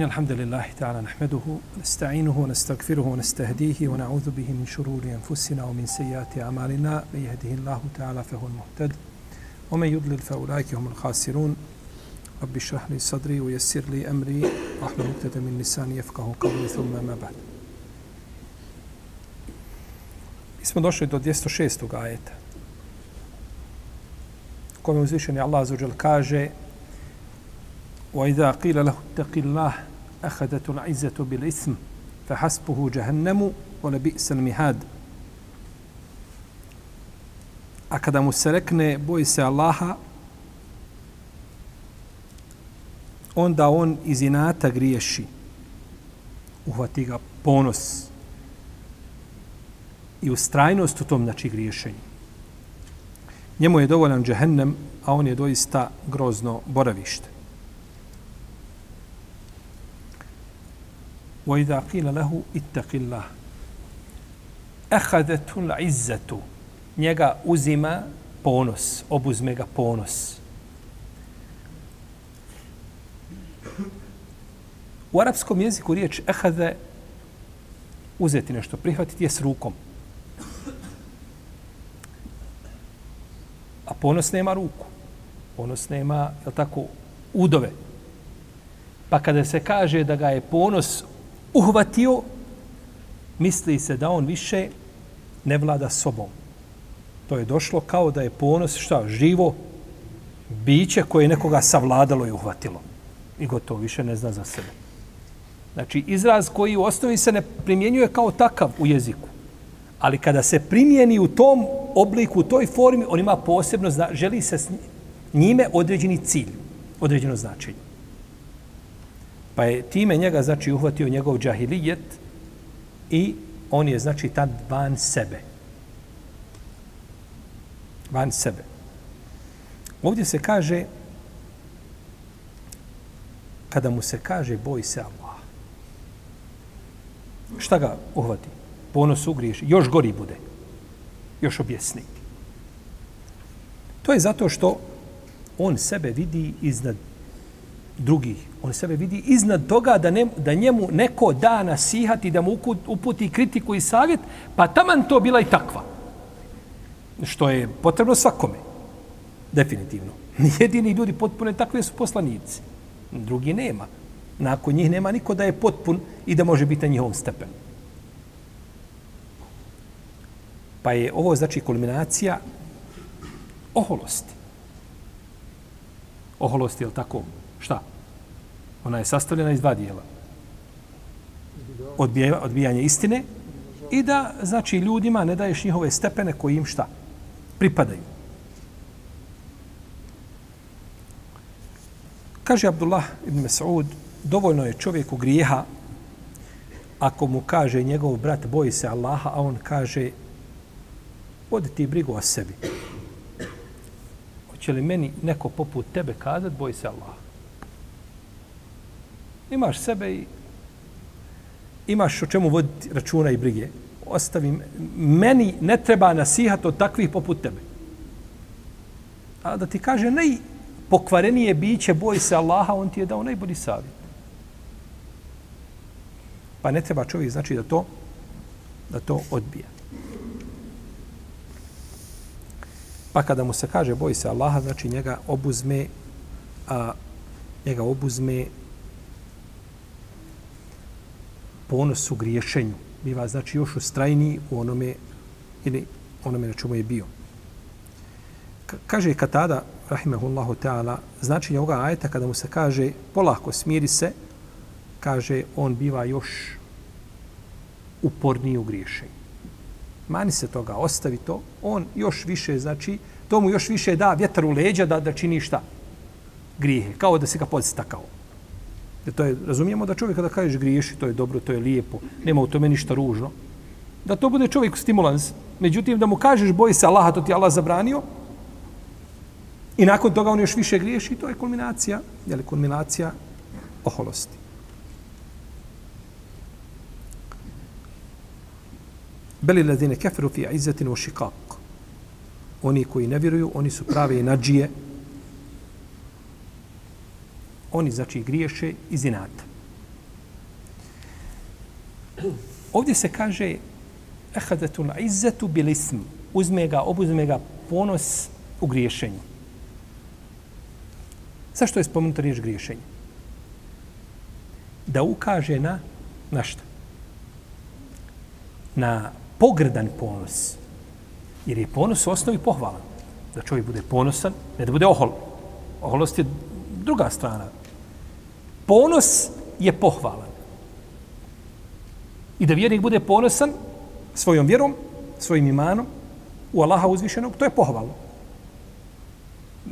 إن الحمد لله تعالى نحمده ونستعينه ونستغفره ونستهديه ونعوذ به من شرور أنفسنا ومن سيئات أعمالنا من يهده الله تعالى فهو المهتد ومن يضلل فأولئك هم الخاسرون رب اشرح لي صدري ويسر لي أمري واحلل عقدة من لساني يفقه قولي ثم ما بعد smo došli do 206. ajeta. Kome uzvišeni Allah azuđel kaže وإذا قيل له اتق الله أخذت العزة بالإثم فحسبه جهنم ولبئس المهاد A kada mu se rekne, boji se Allaha, onda on iz inata griješi. Uhvati ga ponos i ustrajnost u tom, znači, griješenju. Njemu je dovoljan džehennem, a on je doista grozno boravište. وإذا قيل له اتق الله أخذته العزة njega uzima ponos, obuzme ga ponos. U arapskom jeziku riječ ehade uzeti nešto, prihvatiti je s rukom. A ponos nema ruku. Ponos nema, je tako, udove. Pa kada se kaže da ga je ponos uhvatio, misli se da on više ne vlada sobom. To je došlo kao da je ponos, šta, živo biće koje je nekoga savladalo i uhvatilo. I gotovo, više ne zna za sebe. Znači, izraz koji u osnovi se ne primjenjuje kao takav u jeziku. Ali kada se primjeni u tom obliku, u toj formi, on ima posebno, zna, želi se njime određeni cilj, određeno značenje. Pa je time njega, znači, uhvatio njegov džahilijet i on je, znači, tad van sebe. Van sebe. Ovdje se kaže, kada mu se kaže, boj se Allah. Šta ga uhvati? Ponos ugriješ, još gori bude. Još objesni. To je zato što on sebe vidi iznad drugih. On sebe vidi iznad toga da, ne, da njemu neko da nasihati, da mu uputi kritiku i savjet, pa taman to bila i takva. Što je potrebno svakome. Definitivno. Jedini ljudi potpune takve su poslanici. Drugi nema. Nakon njih nema niko da je potpun i da može biti na njihovom stepenu. Pa je ovo znači kulminacija oholosti. Oholosti, je li tako? Šta? Ona je sastavljena iz dva dijela. Odbija, odbijanje istine i da, znači, ljudima ne daješ njihove stepene koji im šta? Pripadaju. Kaže Abdullah ibn Mas'ud, dovoljno je čovjeku grijeha ako mu kaže njegov brat boji se Allaha, a on kaže vodi ti brigu o sebi. Hoće li meni neko poput tebe kazat boji se Allaha? Imaš sebe i imaš o čemu voditi računa i brige. Ostavim, meni ne treba nasihat od takvih poput tebe. A da ti kaže najpokvarenije biće boj se Allaha, on ti je dao najbolji savjet. Pa ne treba čovjek znači da to da to odbija. Pa kada mu se kaže boj se Allaha, znači njega obuzme a njega obuzme ponos u griješenju. Biva znači još ustrajniji u onome ili onome na čemu je bio. K kaže Katada, rahimahullahu ta'ala, značenje ovoga ajeta kada mu se kaže polako smiri se, kaže on biva još uporniji u griješenju. Mani se toga, ostavi to, on još više, znači, to mu još više da vjetar u leđa da, da čini šta? Grijehe, kao da se ga podstakao. Jer to je, razumijemo da čovjek kada kažeš griješi, to je dobro, to je lijepo, nema u tome ništa ružno. Da to bude čovjek stimulans. Međutim, da mu kažeš boji se Allaha, to ti Allah zabranio, i nakon toga on još više griješi, to je kulminacija, je li kulminacija oholosti. Beli ladine keferu fi izzetin u šikak. Oni koji ne vjeruju, oni su prave i nađije, oni znači griješe iz inata. Ovdje se kaže ehadetul izzetu bil ism. Uzme ga, obuzme ga ponos u griješenju. Zašto je spomenuta riječ griješenje? Da ukaže na, na šta? Na pogrdan ponos. Jer je ponos u osnovi pohvalan. Da čovjek bude ponosan, ne da bude ohol. Oholost je druga strana. Ponos je pohvalan. I da vjernik bude ponosan svojom vjerom, svojim imanom, u Allaha uzvišenog, to je pohvalno.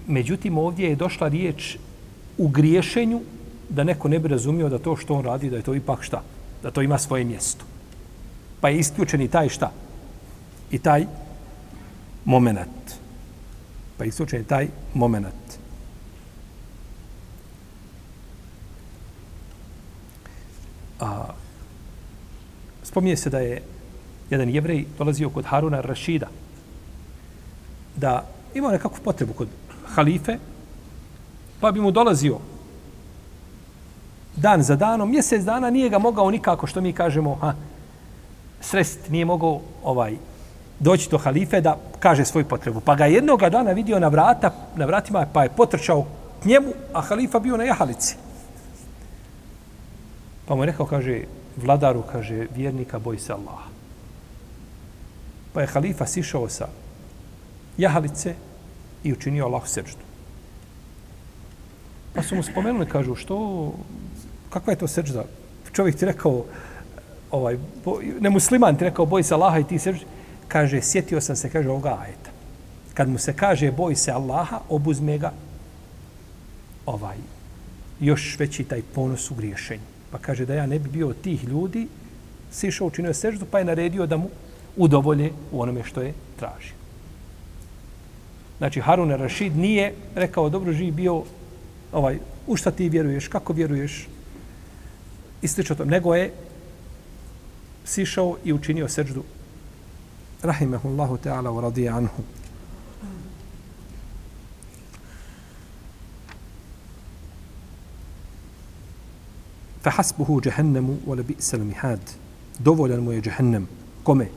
Međutim, ovdje je došla riječ u griješenju da neko ne bi razumio da to što on radi, da je to ipak šta? Da to ima svoje mjesto. Pa je isključen i taj šta? I taj moment. Pa je isključen i taj moment. A, spominje se da je jedan jevrej dolazio kod Haruna Rašida da imao nekakvu potrebu kod halife, pa bi mu dolazio dan za danom, mjesec dana nije ga mogao nikako, što mi kažemo, ha, srest, nije mogao ovaj, doći do halife da kaže svoju potrebu. Pa ga jednog dana vidio na vrata, na vratima, pa je potrčao k njemu, a halifa bio na jahalici. Pa mu je rekao, kaže, vladaru, kaže, vjernika, boj se Allah. Pa je halifa sišao sa jahalice i učinio Allah srđu. Pa su mu spomenuli, kažu, što, kakva je to srđa? Čovjek ti rekao, ovaj, bo, nemusliman ti rekao, boj se Allaha i ti srđu. Kaže, sjetio sam se, kaže, ovoga ajeta. Kad mu se kaže, boj se Allaha, obuzme ga, ovaj, još veći taj ponos u griješenju. Pa kaže da ja ne bi bio tih ljudi, sišao, učinio seždu, pa je naredio da mu udovolje u onome što je tražio. Znači, Harun Rashid nije rekao, dobro živi bio, ovaj, u šta ti vjeruješ, kako vjeruješ, i slično to, nego je sišao i učinio seždu. rahimehullahu ta'ala u radija anhu. فحسبه جهنم ولا بئس المهاد dovoljan mu je džehennem. Kome?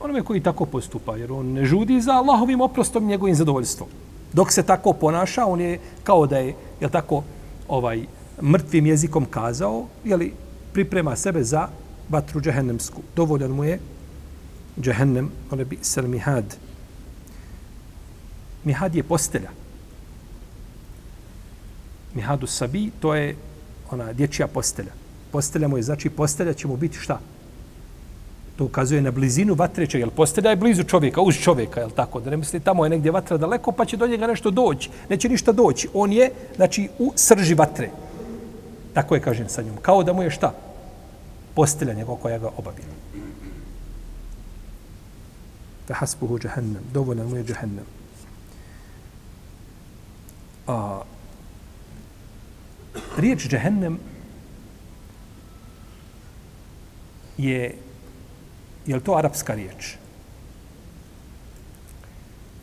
Onome koji tako postupa, jer on ne žudi za Allahovim oprostom i njegovim zadovoljstvom. Dok se tako ponaša, on je kao da je, je tako, ovaj, mrtvim jezikom kazao, jeli, priprema sebe za vatru džehennemsku. Dovoljan mu je džehennem, ole bi sel mihad. Mihad je postelja. Mihadu sabi, to je ona dječja postelja. Postelja mu je, znači postelja će mu biti šta? To ukazuje na blizinu vatreća, jer postelja je blizu čovjeka, uz čovjeka, je tako? Da ne misli, tamo je negdje vatra daleko, pa će do njega nešto doći. Neće ništa doći. On je, znači, u srži vatre. Tako je, kažem sa njom. Kao da mu je šta? Postelja njegov koja ga obavila. Fa hasbuhu jahannam. Dovoljno mu je jahannam. A, riječ džehennem je je li to arapska riječ?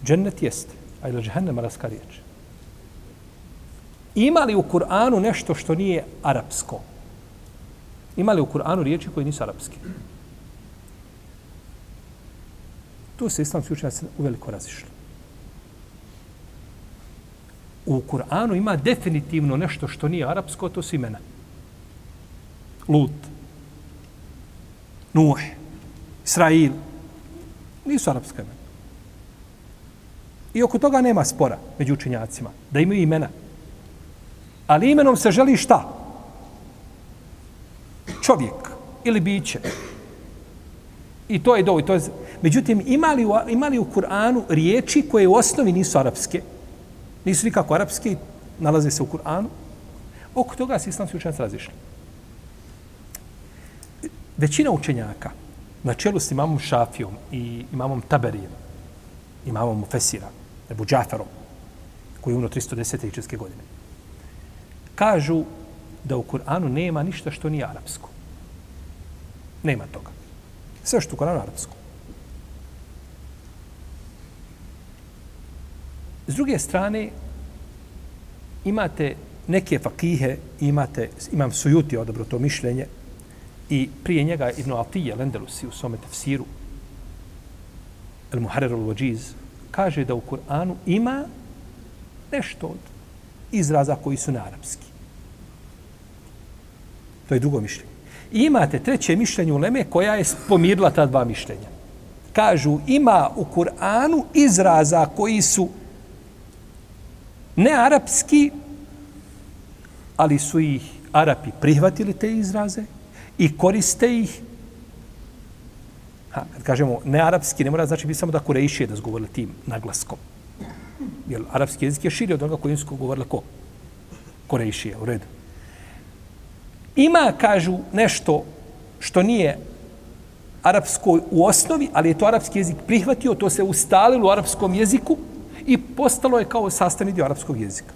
Džennet jest, a je li džehennem arapska riječ? Ima li u Kur'anu nešto što nije arapsko? Ima li u Kur'anu riječi koje nisu arapske? Tu se islamski učenjaci uveliko razišli u Kur'anu ima definitivno nešto što nije arapsko, to su imena. Lut, Nuh, Israil, nisu arapska imena. I oko toga nema spora među učenjacima, da imaju imena. Ali imenom se želi šta? Čovjek ili biće. I to je dovoljno. to je... Međutim, imali u, imali u Kur'anu riječi koje u osnovi nisu arapske, Nisu nikako arapski, nalaze se u Kur'anu. Oko toga se islamski učenjaci razišli. Većina učenjaka, na čelu s imamom Šafijom i imamom Taberijem, imamom Fesira, Ebu Džaferom, koji je umro 310. ičeske godine, kažu da u Kur'anu nema ništa što nije arapsko. Nema toga. Sve što u Kur'anu arapsko. S druge strane, imate neke fakihe, imate, imam sujuti odobro to mišljenje, I prije njega Ibn Atije, Lendelusi, u svome tefsiru, El Muharrer al-Wajiz, kaže da u Kur'anu ima nešto od izraza koji su na arapski. To je drugo mišljenje. I imate treće mišljenje u Leme koja je pomirila ta dva mišljenja. Kažu, ima u Kur'anu izraza koji su ne arapski, ali su ih Arapi prihvatili te izraze i koriste ih Ha, kad kažemo ne arapski, ne mora znači biti samo da kurejšije da zgovorili tim naglaskom. Jer arapski jezik je širi od onoga koji su govorili ko? Korejšije, u redu. Ima, kažu, nešto što nije arapsko u osnovi, ali je to arapski jezik prihvatio, to se ustalilo u arapskom jeziku i postalo je kao sastavni dio arapskog jezika.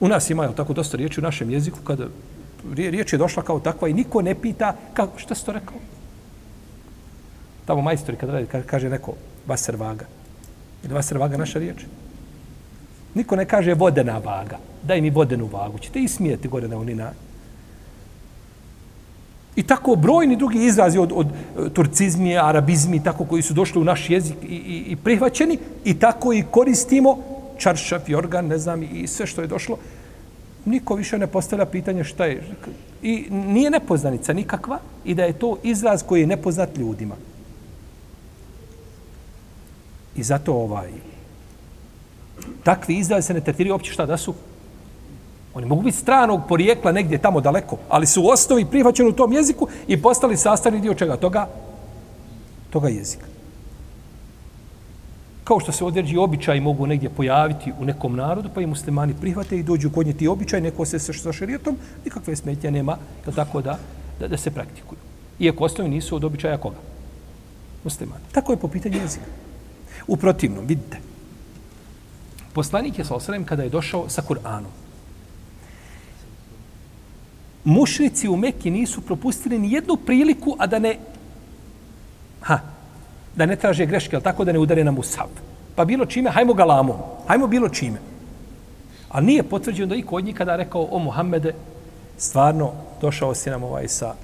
U nas ima tako dosta riječi u našem jeziku kada riječ je došla kao takva i niko ne pita kako, šta si to rekao? Tamo majstori kada radi, kaže neko vaser vaga. Ili vaser vaga naša riječ? Niko ne kaže vodena vaga. Daj mi vodenu vagu. Ćete i smijeti gore na unina. I tako brojni drugi izrazi od, od e, turcizmi, arabizmi, tako koji su došli u naš jezik i, i, i prihvaćeni, i tako i koristimo čaršaf, jorgan, ne znam, i sve što je došlo. Niko više ne postavlja pitanje šta je. I nije nepoznanica nikakva i da je to izraz koji je nepoznat ljudima. I zato ovaj takvi izrazi se ne tretiraju uopće šta da su. Oni mogu biti stranog porijekla negdje tamo daleko, ali su u osnovi prihvaćeni u tom jeziku i postali sastavni dio čega toga toga jezika. Kao što se određi običaj mogu negdje pojaviti u nekom narodu, pa i muslimani prihvate i dođu kod nje ti običaj, neko se sa šarijetom, nikakve smetnje nema, je tako da, da, da se praktikuju. Iako osnovi nisu od običaja koga? Muslimani. Tako je po pitanju jezika. U protivnom, vidite, poslanik je sa osrem kada je došao sa Kur'anom. Mušrici u Mekki nisu propustili ni jednu priliku, a da ne ha, da ne traže greške, ali tako da ne udare na Musab. Pa bilo čime, hajmo ga lamom. Hajmo bilo čime. A nije potvrđeno da i kod njih kada rekao o Muhammede, stvarno došao si nam ovaj sa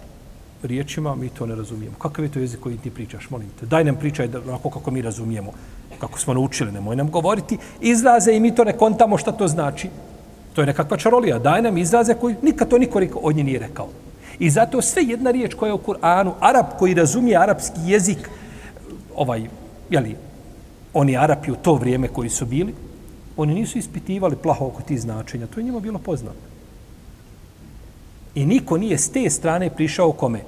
riječima, mi to ne razumijemo. Kakav je to jezik koji ti pričaš, molim te? Daj nam pričaj da, onako kako mi razumijemo, kako smo naučili, nemoj nam govoriti izraze i mi to ne kontamo šta to znači. To je nekakva čarolija. Daj nam izraze koji nikad to niko od nje nije rekao. I zato sve jedna riječ koja je u Kur'anu, Arab koji razumije arapski jezik, ovaj, jeli, oni Arapi u to vrijeme koji su bili, oni nisu ispitivali plaho oko tih značenja. To je njima bilo poznato. I niko nije s te strane prišao kome?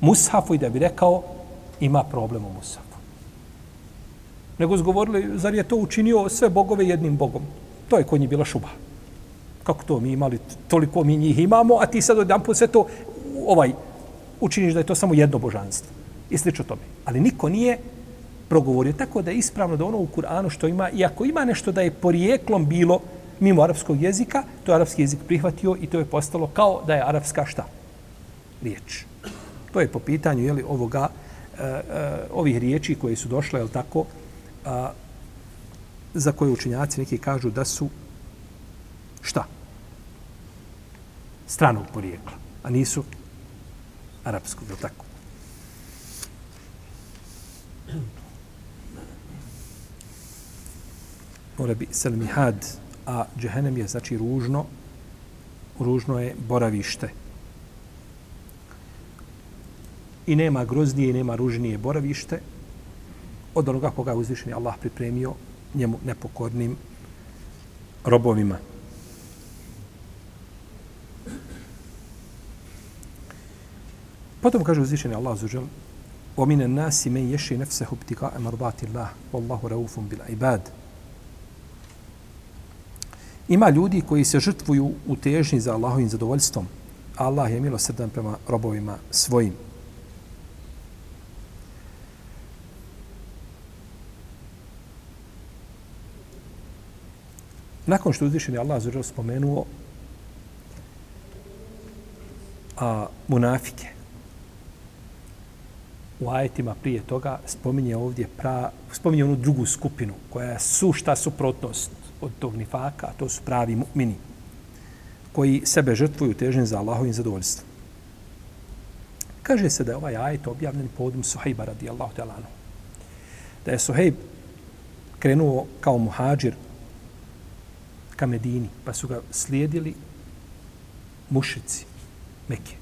Mushafu i da bi rekao ima problem u Mushafu. Nego zgovorili, zar je to učinio sve bogove jednim bogom? To je kod njih bila šuba. Kako to mi imali, toliko mi njih imamo, a ti sad odjedan put sve to ovaj, učiniš da je to samo jedno božanstvo. I slično tome. Ali niko nije progovorio. Tako da je ispravno da ono u Kur'anu što ima, i ako ima nešto da je porijeklom bilo, mimo arapskog jezika, to je arapski jezik prihvatio i to je postalo kao da je arapska šta? Riječ. To je po pitanju jeli, ovoga, e, e, ovih riječi koje su došle, je tako, a, za koje učinjaci neki kažu da su šta? Stranog porijekla, a nisu arapskog, je tako? Mora bi selmihad, a džehennem je znači ružno, ružno je boravište. I nema groznije i nema ružnije boravište od onoga koga je uzvišen Allah pripremio njemu nepokornim robovima. Potom kaže uzvišeni Allah zužel وَمِنَ النَّاسِ مَنْ يَشِي نَفْسَهُ بْتِقَاءَ مَرْضَاتِ اللَّهِ وَاللَّهُ رَوْفٌ بِالْعِبَادِ Ima ljudi koji se žrtvuju u težnji za Allahovim zadovoljstvom. Allah je milosrdan prema robovima svojim. Nakon što uzvišen je Allah zađer spomenuo a, munafike, u ajetima prije toga spominje ovdje pra, spominje onu drugu skupinu koja je sušta suprotnost od tog nifaka, to su pravi mu'mini, koji sebe žrtvuju težnje za Allahovim zadovoljstvom. Kaže se da je ovaj ajet objavljen povodom Suhejba radijallahu talanu. Da je Suhejb krenuo kao muhađir ka Medini, pa su ga slijedili mušici Mekke.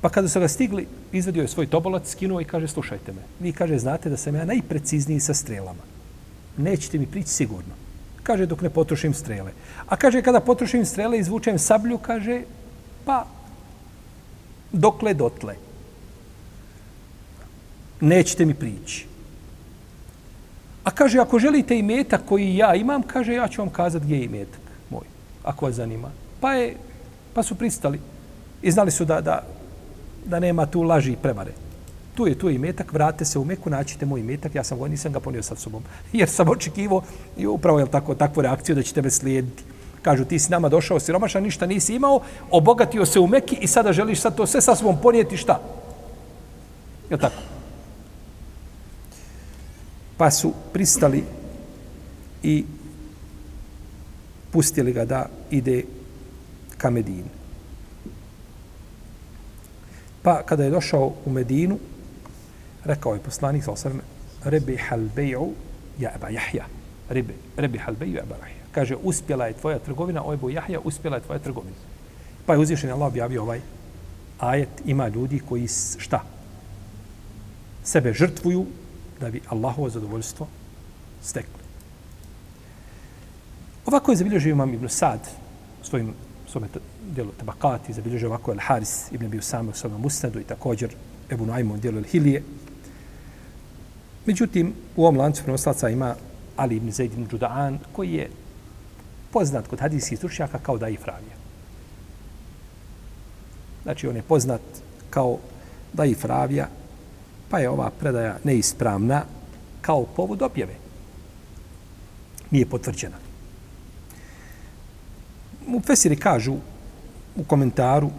Pa kada su ga stigli, izvadio je svoj tobolac, skinuo i kaže, slušajte me. Vi kaže, znate da sam ja najprecizniji sa strelama. Nećete mi prići sigurno. Kaže, dok ne potrošim strele. A kaže, kada potrošim strele, izvučem sablju, kaže, pa dokle dotle. Nećete mi prići. A kaže, ako želite i metak koji ja imam, kaže, ja ću vam kazati gdje je metak moj, ako vas zanima. Pa, je, pa su pristali i znali su da, da, da nema tu laži i prevare. Tu je tu je imetak, vrate se u Meku, naćite moj imetak, ja sam go, nisam ga ponio sa sobom. Jer sam očekivo i upravo je tako, takvu reakciju da će tebe slijediti. Kažu, ti si nama došao siromašan, ništa nisi imao, obogatio se u Meki i sada želiš sad to sve sa sobom ponijeti, šta? Je tako? Pa su pristali i pustili ga da ide ka Medini. Pa kada je došao u Medinu, rekao je poslanik sa osrme, rebi halbeju ja eba jahja. Rebi, rebi halbeju ja eba jahja. Kaže, uspjela je tvoja trgovina, o Ebu Jahja, uspjela je tvoja trgovina. Pa je uzvišen Allah objavio ovaj ajet, ima ljudi koji šta? Sebe žrtvuju da bi Allahovo zadovoljstvo stekli. Ovako je zabilježio imam Ibn Sad svojim svome dijelu Tabakati, zabilježio ovako El Haris Ibn Abi Usama u svome Musnadu i također Ebu Nuaymu u dijelu El Hilije. Međutim, u ovom lancu prenoslaca ima Ali ibn Zaid ibn Đuda'an, koji je poznat kod hadijskih stručnjaka kao da Ifravija. Znači, on je poznat kao da Ifravija, pa je ova predaja neispravna kao povod objave. Nije potvrđena mu Fesiri kažu u komentaru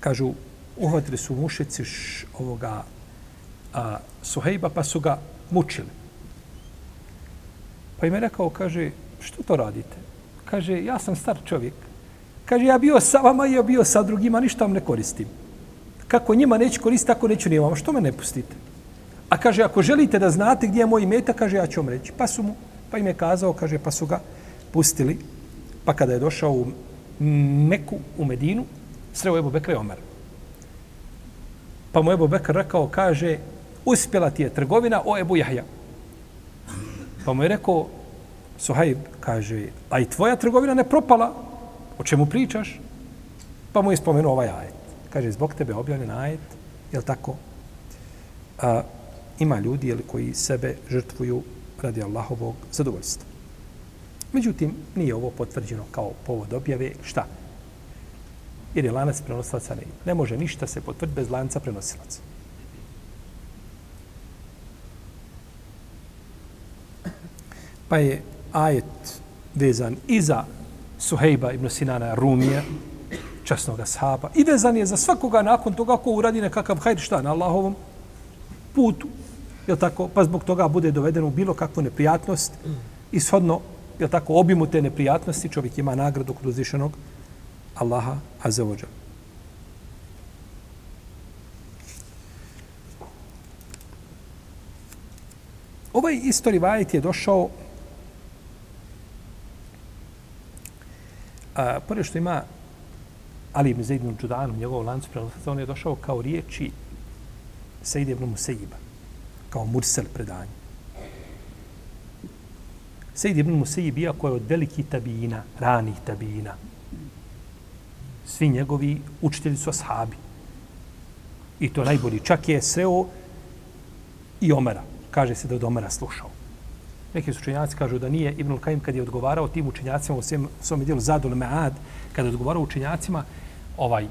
kažu uhvatili su mušici ovoga a, Suhejba pa su ga mučili. Pa im je rekao, kaže, što to radite? Kaže, ja sam star čovjek. Kaže, ja bio sa vama i ja bio sa drugima, ništa vam ne koristim. Kako njima neću koristiti, tako neću nijemama. Što me ne pustite? A kaže, ako želite da znate gdje je moj meta, kaže, ja ću vam reći. Pa su mu, pa im je kazao, kaže, pa su ga pustili. Pa kada je došao u Meku, u Medinu, sreo Ebu Bekra i Omer. Pa mu Ebu Bekr rekao, kaže, uspjela ti je trgovina o Ebu Jahja. Pa mu je rekao, Suhajb, kaže, a i tvoja trgovina ne propala, o čemu pričaš? Pa mu je spomenuo ovaj ajet. Kaže, zbog tebe objavljen ajet, je li tako? A, ima ljudi jel, koji sebe žrtvuju radi Allahovog zadovoljstva. Međutim, nije ovo potvrđeno kao povod objave. Šta? Jer je lanac prenosilaca ne, ne može ništa se potvrditi bez lanca prenosilaca. Pa je ajet vezan i za Suhejba ibn Sinana Rumija, časnog ashaba, i vezan je za svakoga nakon toga ko uradi nekakav hajr šta na Allahovom putu, je tako? Pa zbog toga bude doveden u bilo kakvu neprijatnost i shodno, je tako, obimu te neprijatnosti, čovjek ima nagradu kod uzvišenog Allaha Azevođa. Ovaj istori vajet je došao a, pored što ima Ali ibn Zaid ibn Đudan u njegovom lancu prenosaca, on je došao kao riječi Sejid ibn Musejiba, kao mursel predanje. Sejid ibn Musejib, iako je od velikih tabijina, ranih tabijina, svi njegovi učitelji su ashabi. I to najbolji. Čak je sreo i Omera. Kaže se da od Omera slušao. Neki učenjaci kažu da nije Ibn Kajim kad je odgovarao tim učenjacima u svom, svom dijelu Zadul Mead, kada je odgovarao učenjacima, ovaj,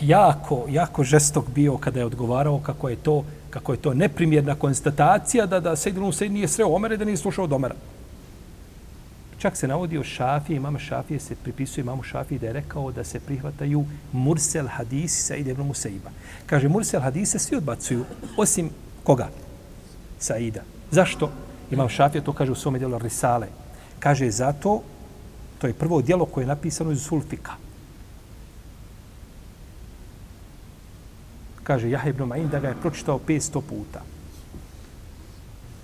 jako, jako žestok bio kada je odgovarao kako je to kako je to neprimjerna konstatacija da da Sejdin Husein nije sreo Omera da nije slušao od Omera. Čak se navodi o Šafije, imama Šafije se pripisuje imamu Šafije da je rekao da se prihvataju mursel hadisi sa ibn Musaiba. Kaže, mursel hadise svi odbacuju, osim koga? Saida. Zašto? Imam Šafije to kaže u svome dijelu Risale. Kaže, zato, to je prvo dijelo koje je napisano iz Sulfika. kaže Jahe ibn Ma'in da ga je pročitao 500 puta.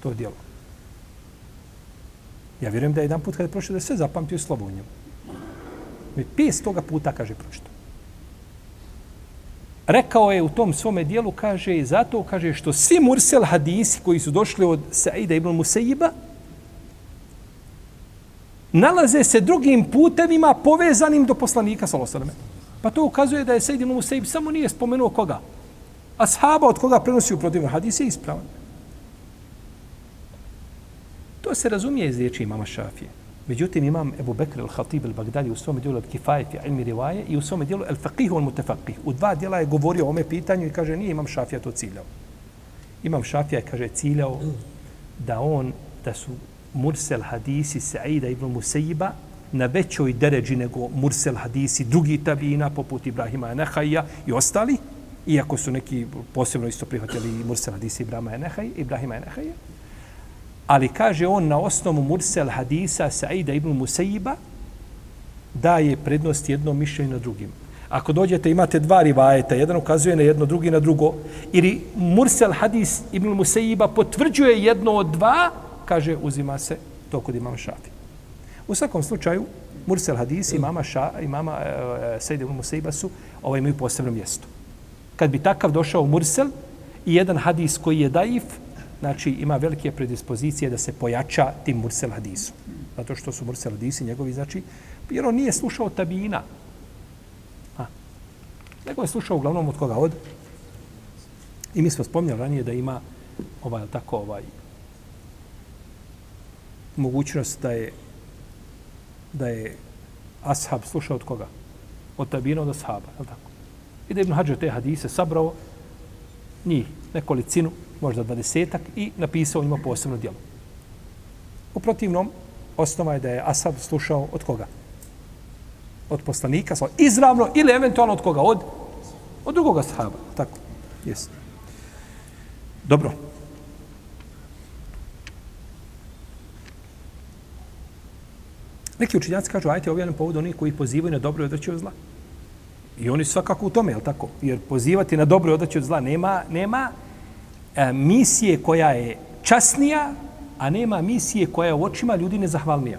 To djelo. Ja vjerujem da je jedan put kada je pročitao da je sve zapamtio slovo u njemu. 500 puta, kaže, pročito. Rekao je u tom svome dijelu, kaže, i zato, kaže, što svi mursel hadisi koji su došli od Saida ibn Musaiba, nalaze se drugim putevima povezanim do poslanika, salosaleme. Pa to ukazuje da je Said ibn Musayib samo nije spomenuo koga. Ashaba od koga prenosi u protivnom hadise je ispravan. To se razumije iz riječi imama Šafije. Međutim, imam Ebu Bekr al-Khatib al-Bagdadi u svome dijelu al-Kifaje fi ilmi rivaje i u svome dijelu al-Faqih al-Mutafaqih. U dva dijela je govorio o ome pitanju i kaže nije imam Šafija to ciljao. Imam Šafija kaže ciljao da on, da su mursel hadisi Sa'ida ibn Musaiba na većoj deređi nego mursel hadisi drugi tabina poput Ibrahima Enehaija i ostali, iako su neki posebno isto prihvatili mursel hadisi Ibrahima Enehaija, Ibrahima Enehaija, ali kaže on na osnovu mursel hadisa Sa'ida ibn Musaiba daje prednost jednom mišljenju na drugim. Ako dođete, imate dva rivajeta, jedan ukazuje na jedno, drugi na drugo, ili mursel hadis ibn Musaiba potvrđuje jedno od dva, kaže, uzima se to kod imama Šafi. U svakom slučaju, Mursel Hadis i mama, ša, i mama e, Sejde ibn Musaiba su ovaj, imaju posebno mjesto. Kad bi takav došao Mursel i jedan hadis koji je daif, znači ima velike predispozicije da se pojača tim Mursel Hadisu. Zato što su Mursel Hadisi njegovi, znači, jer on nije slušao tabina. A, nego je slušao uglavnom od koga od. I mi smo spomnjali ranije da ima ovaj, tako, ovaj, mogućnost da je da je ashab slušao od koga? Od tabina od ashaba, je tako? I da Ibn Hađar te hadise sabrao njih nekolicinu, možda dvadesetak, i napisao njima posebno djelo. U protivnom, osnova je da je ashab slušao od koga? Od poslanika, izravno ili eventualno od koga? Od, od drugoga sahaba. tako? jesno. Dobro. Neki učinjaci kažu, ajte objavljam povod onih koji pozivaju na dobro i odreći od zla. I oni su svakako u tome, je tako? Jer pozivati na dobro i odreći od zla nema, nema E, misije koja je časnija, a nema misije koja je u očima ljudi nezahvalnija.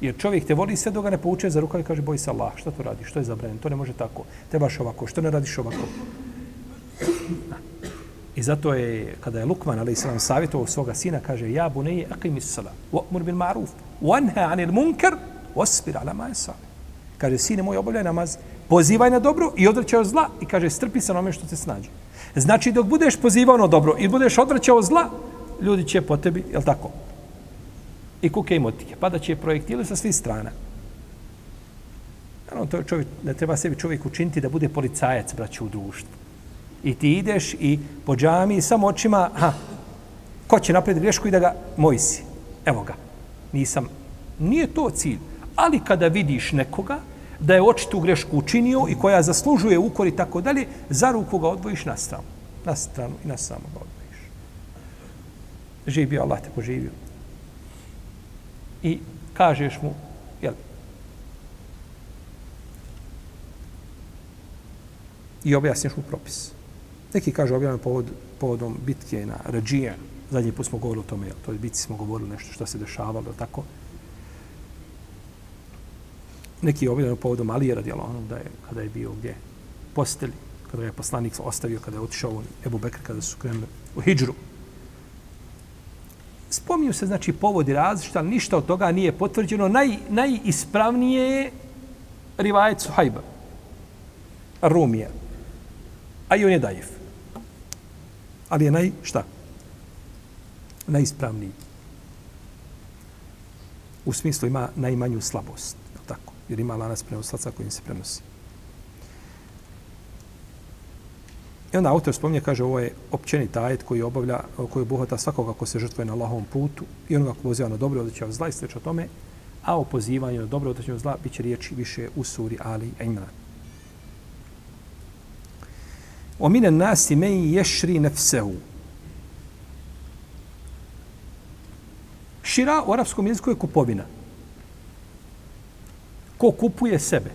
Jer čovjek te voli sve dok ga ne pouče za rukav i kaže, boj se Allah, što to radi, što je zabranjeno, to ne može tako, trebaš ovako, što ne radiš ovako. I zato je, kada je Lukman, ali se savjetovao svoga sina, kaže, ja buneje, aqimi sala, wa'mur bil ma'ruf, wanha anil munkar, wasbir ala ma yasa. Kaže, sine moj, obavljaj namaz, pozivaj na dobro i odrećaj od zla i kaže, strpi se na ome što se snađe. Znači, dok budeš pozivao na dobro i budeš odvraćao zla, ljudi će po tebi, jel tako? I kuke i motike. Pada će projektile sa svih strana. Ano, to čovjek, ne treba sebi čovjek učiniti da bude policajac, braću, u društvu. I ti ideš i po džami samo očima, ha, ko će napred grešku i da ga moj si. Evo ga. Nisam. Nije to cilj. Ali kada vidiš nekoga da je očitu grešku učinio i koja zaslužuje ukor i tako dalje, za ruku ga odvojiš na stranu. Na stranu i na samo ga odvojiš. Živ bio, Allah te poživio. I kažeš mu, jel, i objasniš mu propis. Neki kažu objavljeno povod, povodom bitke na Rađija. Zadnji put smo govorili o tome, to je bitci smo govorili nešto što se dešavalo, tako. Neki je objavljeno povodom Alije radijalo ono da je, kada je bio gdje posteli, kada je poslanik ostavio, kada je otišao Ebu Bekr, kada su krenuli u Hidžru. Spominju se, znači, povodi različita, ali ništa od toga nije potvrđeno. Naj, najispravnije je rivajet Suhajba, Rumija, a i on je dajiv ali je naj, šta? Najispravniji. U smislu ima najmanju slabost. Jer ima lanas prenoslaca kojim se prenosi. I onda autor spominje, kaže, ovo je općeni tajet koji obavlja, koji obuhvata svakoga ko se žrtvuje na Allahovom putu i onoga ko poziva na dobro odreće od zla i o tome, a o pozivanju na dobro odreće od zla bit će riječi više u suri Ali Imran. O mine nasi men ješri nefsehu. Šira u arapskom jeziku je kupovina Ko kupuje sebe?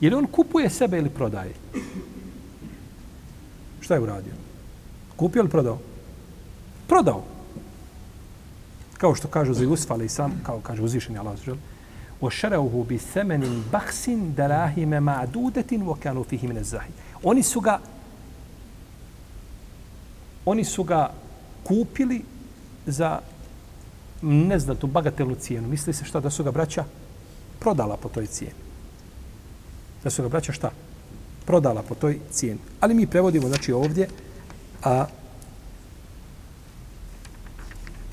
Je li on kupuje sebe ili prodaje? Šta je uradio? Kupio ili prodao? Prodao. Kao što kažu za Jusuf, ali sam, kao kaže uzvišeni Allah zažel, وَشَرَوْهُ بِثَمَنٍ بَحْسٍ دَرَاهِمَ مَعْدُودَةٍ وَكَانُوا فِيهِ مِنَ الزَّهِ Oni su ga oni su ga kupili za neznatu bagatelnu cijenu. Misli se šta da su ga braća prodala po toj cijeni. Da su ga braća šta? Prodala po toj cijeni. Ali mi prevodimo znači ovdje a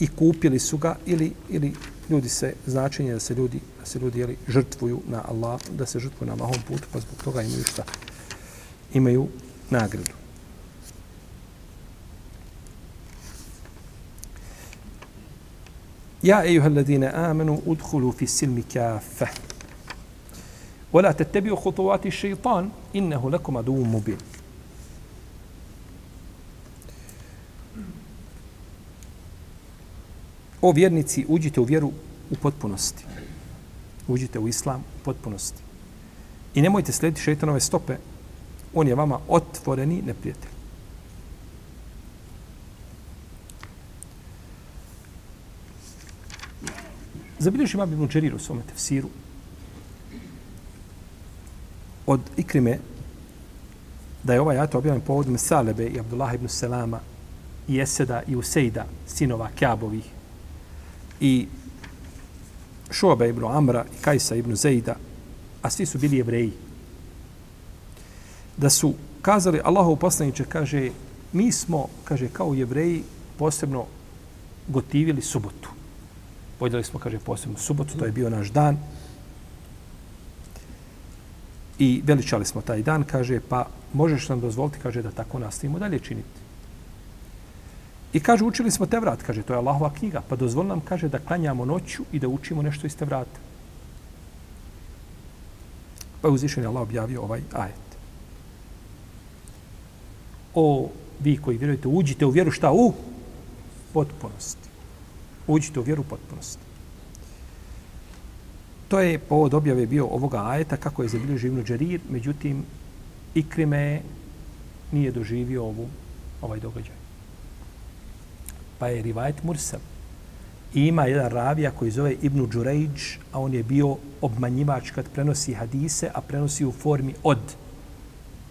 i kupili su ga ili ili ljudi se značenje da se ljudi da se ljudi jeli, žrtvuju na Allah, da se žrtvuju na Allahom putu, pa zbog toga imaju šta? Imaju nagradu. Ja, ejuha alladine amenu, udhulu fi silmi kafe. Wala tetebiju hutuvati šeitan, innehu lekom adu mubin. O vjernici, uđite u vjeru u potpunosti. Uđite u islam u potpunosti. I nemojte slijediti šeitanove stope. On je vama otvoreni neprijatelj. Zabilježi imam Ibn Čerir u svome tefsiru od Ikrime da je ovaj ajat objavljen povodom Salebe i Abdullah ibn Selama i Eseda i Usejda, sinova Kjabovih i Šoba ibn Amra i Kajsa ibn Zejda, a svi su bili jevreji. Da su kazali, Allahov poslaniče kaže, mi smo, kaže, kao jevreji posebno gotivili subotu. Podjeli smo, kaže, posebno subotu, to je bio naš dan. I veličali smo taj dan, kaže, pa možeš nam dozvoliti, kaže, da tako nastavimo dalje činiti. I kaže, učili smo te vrat, kaže, to je Allahova knjiga, pa dozvoli nam, kaže, da klanjamo noću i da učimo nešto iz te vrata. Pa je uzvišen je Allah objavio ovaj ajet. O, vi koji vjerujete, uđite u vjeru šta? U potpunosti. Uđite u vjeru potpunosti. To je povod objave bio ovoga ajeta, kako je zabilio Ibn Đarir, međutim, Ikrime nije doživio ovu, ovaj događaj pa je rivajet Mursel. I ima jedan ravija koji zove Ibn Đurejđ, a on je bio obmanjivač kad prenosi hadise, a prenosi u formi od.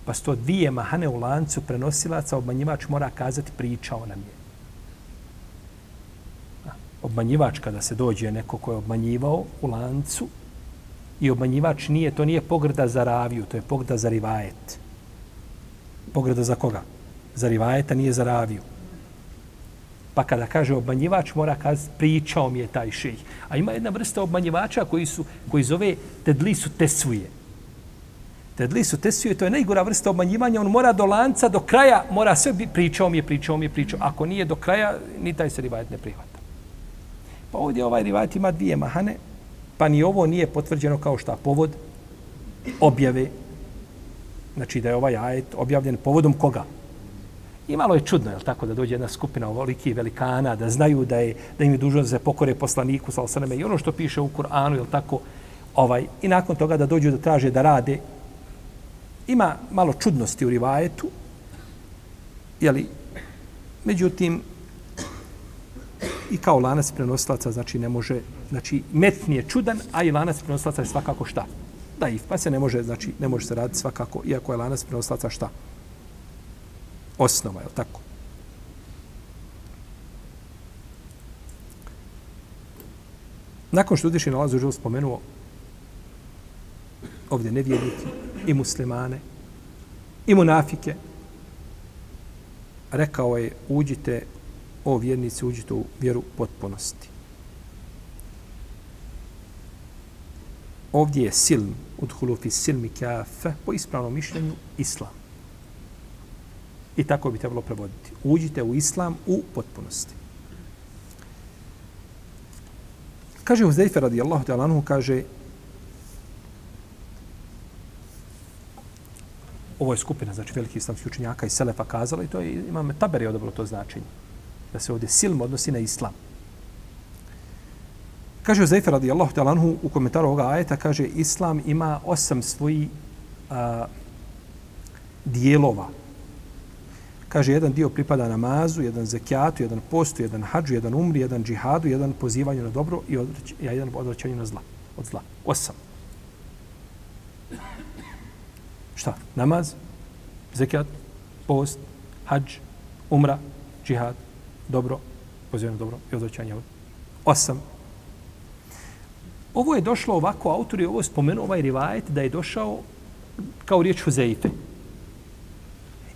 Pa sto dvije mahane u lancu prenosilaca, obmanjivač mora kazati pričao nam je. Obmanjivač kada se dođe neko ko je obmanjivao u lancu i obmanjivač nije, to nije pogrda za raviju, to je pogrda za rivajet. Pogrda za koga? Za rivajeta nije za raviju. Pa kada kaže obmanjivač, mora kaz pričao mi je taj šejh. A ima jedna vrsta obmanjivača koji su koji zove tedlisu tesuje. Tedli tesuje, to je najgora vrsta obmanjivanja. On mora do lanca, do kraja, mora sve bi, pričao mi je, pričao mi je, pričao. Ako nije do kraja, ni taj se rivajet ne prihvata. Pa ovdje ovaj rivajet ima dvije mahane, pa ni ovo nije potvrđeno kao šta povod objave. Znači da je ovaj ajet objavljen povodom koga? I malo je čudno, je tako, da dođe jedna skupina ovoliki velikana, da znaju da je da im je dužno da se pokore poslaniku, sal i ono što piše u Kur'anu, je tako, ovaj, i nakon toga da dođu da traže da rade, ima malo čudnosti u rivajetu, jeli, međutim, i kao lanac prenosilaca, znači ne može, znači metni je čudan, a i lanac prenosilaca je svakako šta? Da, i pa se ne može, znači ne može se raditi svakako, iako je lanac prenosilaca šta? osnova, je tako? Nakon što udiši u živu spomenuo ovdje nevjernike i muslimane i munafike, rekao je uđite, o vjernici, uđite u vjeru potpunosti. Ovdje je silm, udhulu fi silmi kafe, po ispravnom mišljenju, islam. I tako bi trebalo prevoditi. Uđite u islam u potpunosti. Kaže Huzdejfe radijallahu ta'ala anhu, kaže ovo je skupina, znači veliki islamski učenjaka i Selefa kazala i to je, imam taber je odobro to značenje. Da se ovdje silm odnosi na islam. Kaže Huzdejfe radijallahu talanhu u komentaru ovoga ajeta, kaže islam ima osam svojih dijelova Kaže, jedan dio pripada namazu, jedan zekijatu, jedan postu, jedan hađu, jedan umri, jedan džihadu, jedan pozivanju na dobro i odreć, ja, jedan odvraćanju na zla. Od zla. Osam. Šta? Namaz, zekijat, post, hađ, umra, džihad, dobro, pozivanje dobro i odvraćanje od osam. Ovo je došlo ovako, autor je ovo spomenuo ovaj rivajet da je došao kao riječ Huzeife.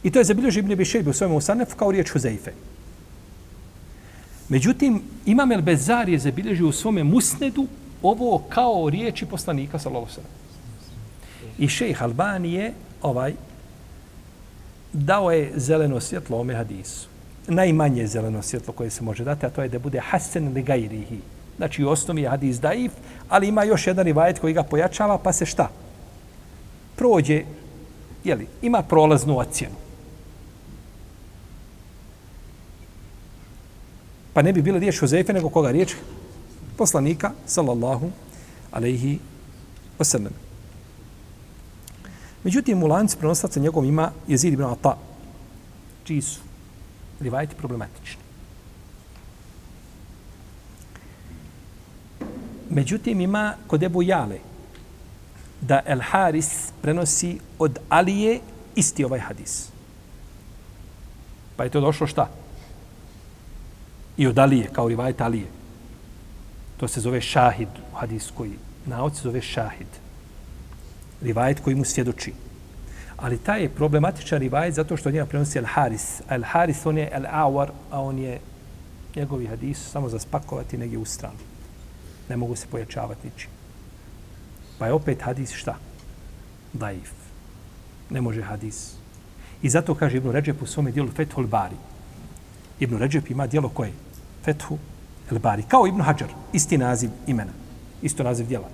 I to je zabilježio Ibn Bešejbe u svojom Usanefu kao riječ Huzeife. Međutim, Imam El Bezar je zabilježio u svome musnedu ovo kao riječi poslanika, sallallahu sallam. I šejh Albani je ovaj, dao je zeleno svjetlo ome hadisu. Najmanje zeleno svjetlo koje se može dati, a to je da bude hasen li gajrihi. Znači, u osnovi je hadis daif, ali ima još jedan rivajet koji ga pojačava, pa se šta? Prođe, jeli, ima prolaznu ocjenu. Pa ne bi bilo riječ Hozefe, nego koga riječ? Poslanika, sallallahu alaihi wasallam. Međutim, u lancu prenoslaca njegov ima jezid ibn Ata, čiji su rivajeti problematični. Međutim, ima kod Ebu Jale da El Haris prenosi od Alije isti ovaj hadis. Pa je to došlo šta? i od Alije, kao rivajet Alije. To se zove šahid u hadiskoj nauci, zove šahid. Rivajet koji mu svjedoči. Ali taj je problematičan rivajet zato što njega prenosi Al-Haris. Al-Haris, on je Al-Awar, a on je njegovi hadis samo za spakovati negdje u stranu. Ne mogu se pojačavati ničim. Pa je opet hadis šta? Daif. Ne može hadis. I zato kaže Ibn Ređep u svome dijelu Fethul Bari. Ibn Ređep ima dijelo koje? Fethu el Bari. Kao Ibn Hajar, isti naziv imena, isto naziv djela.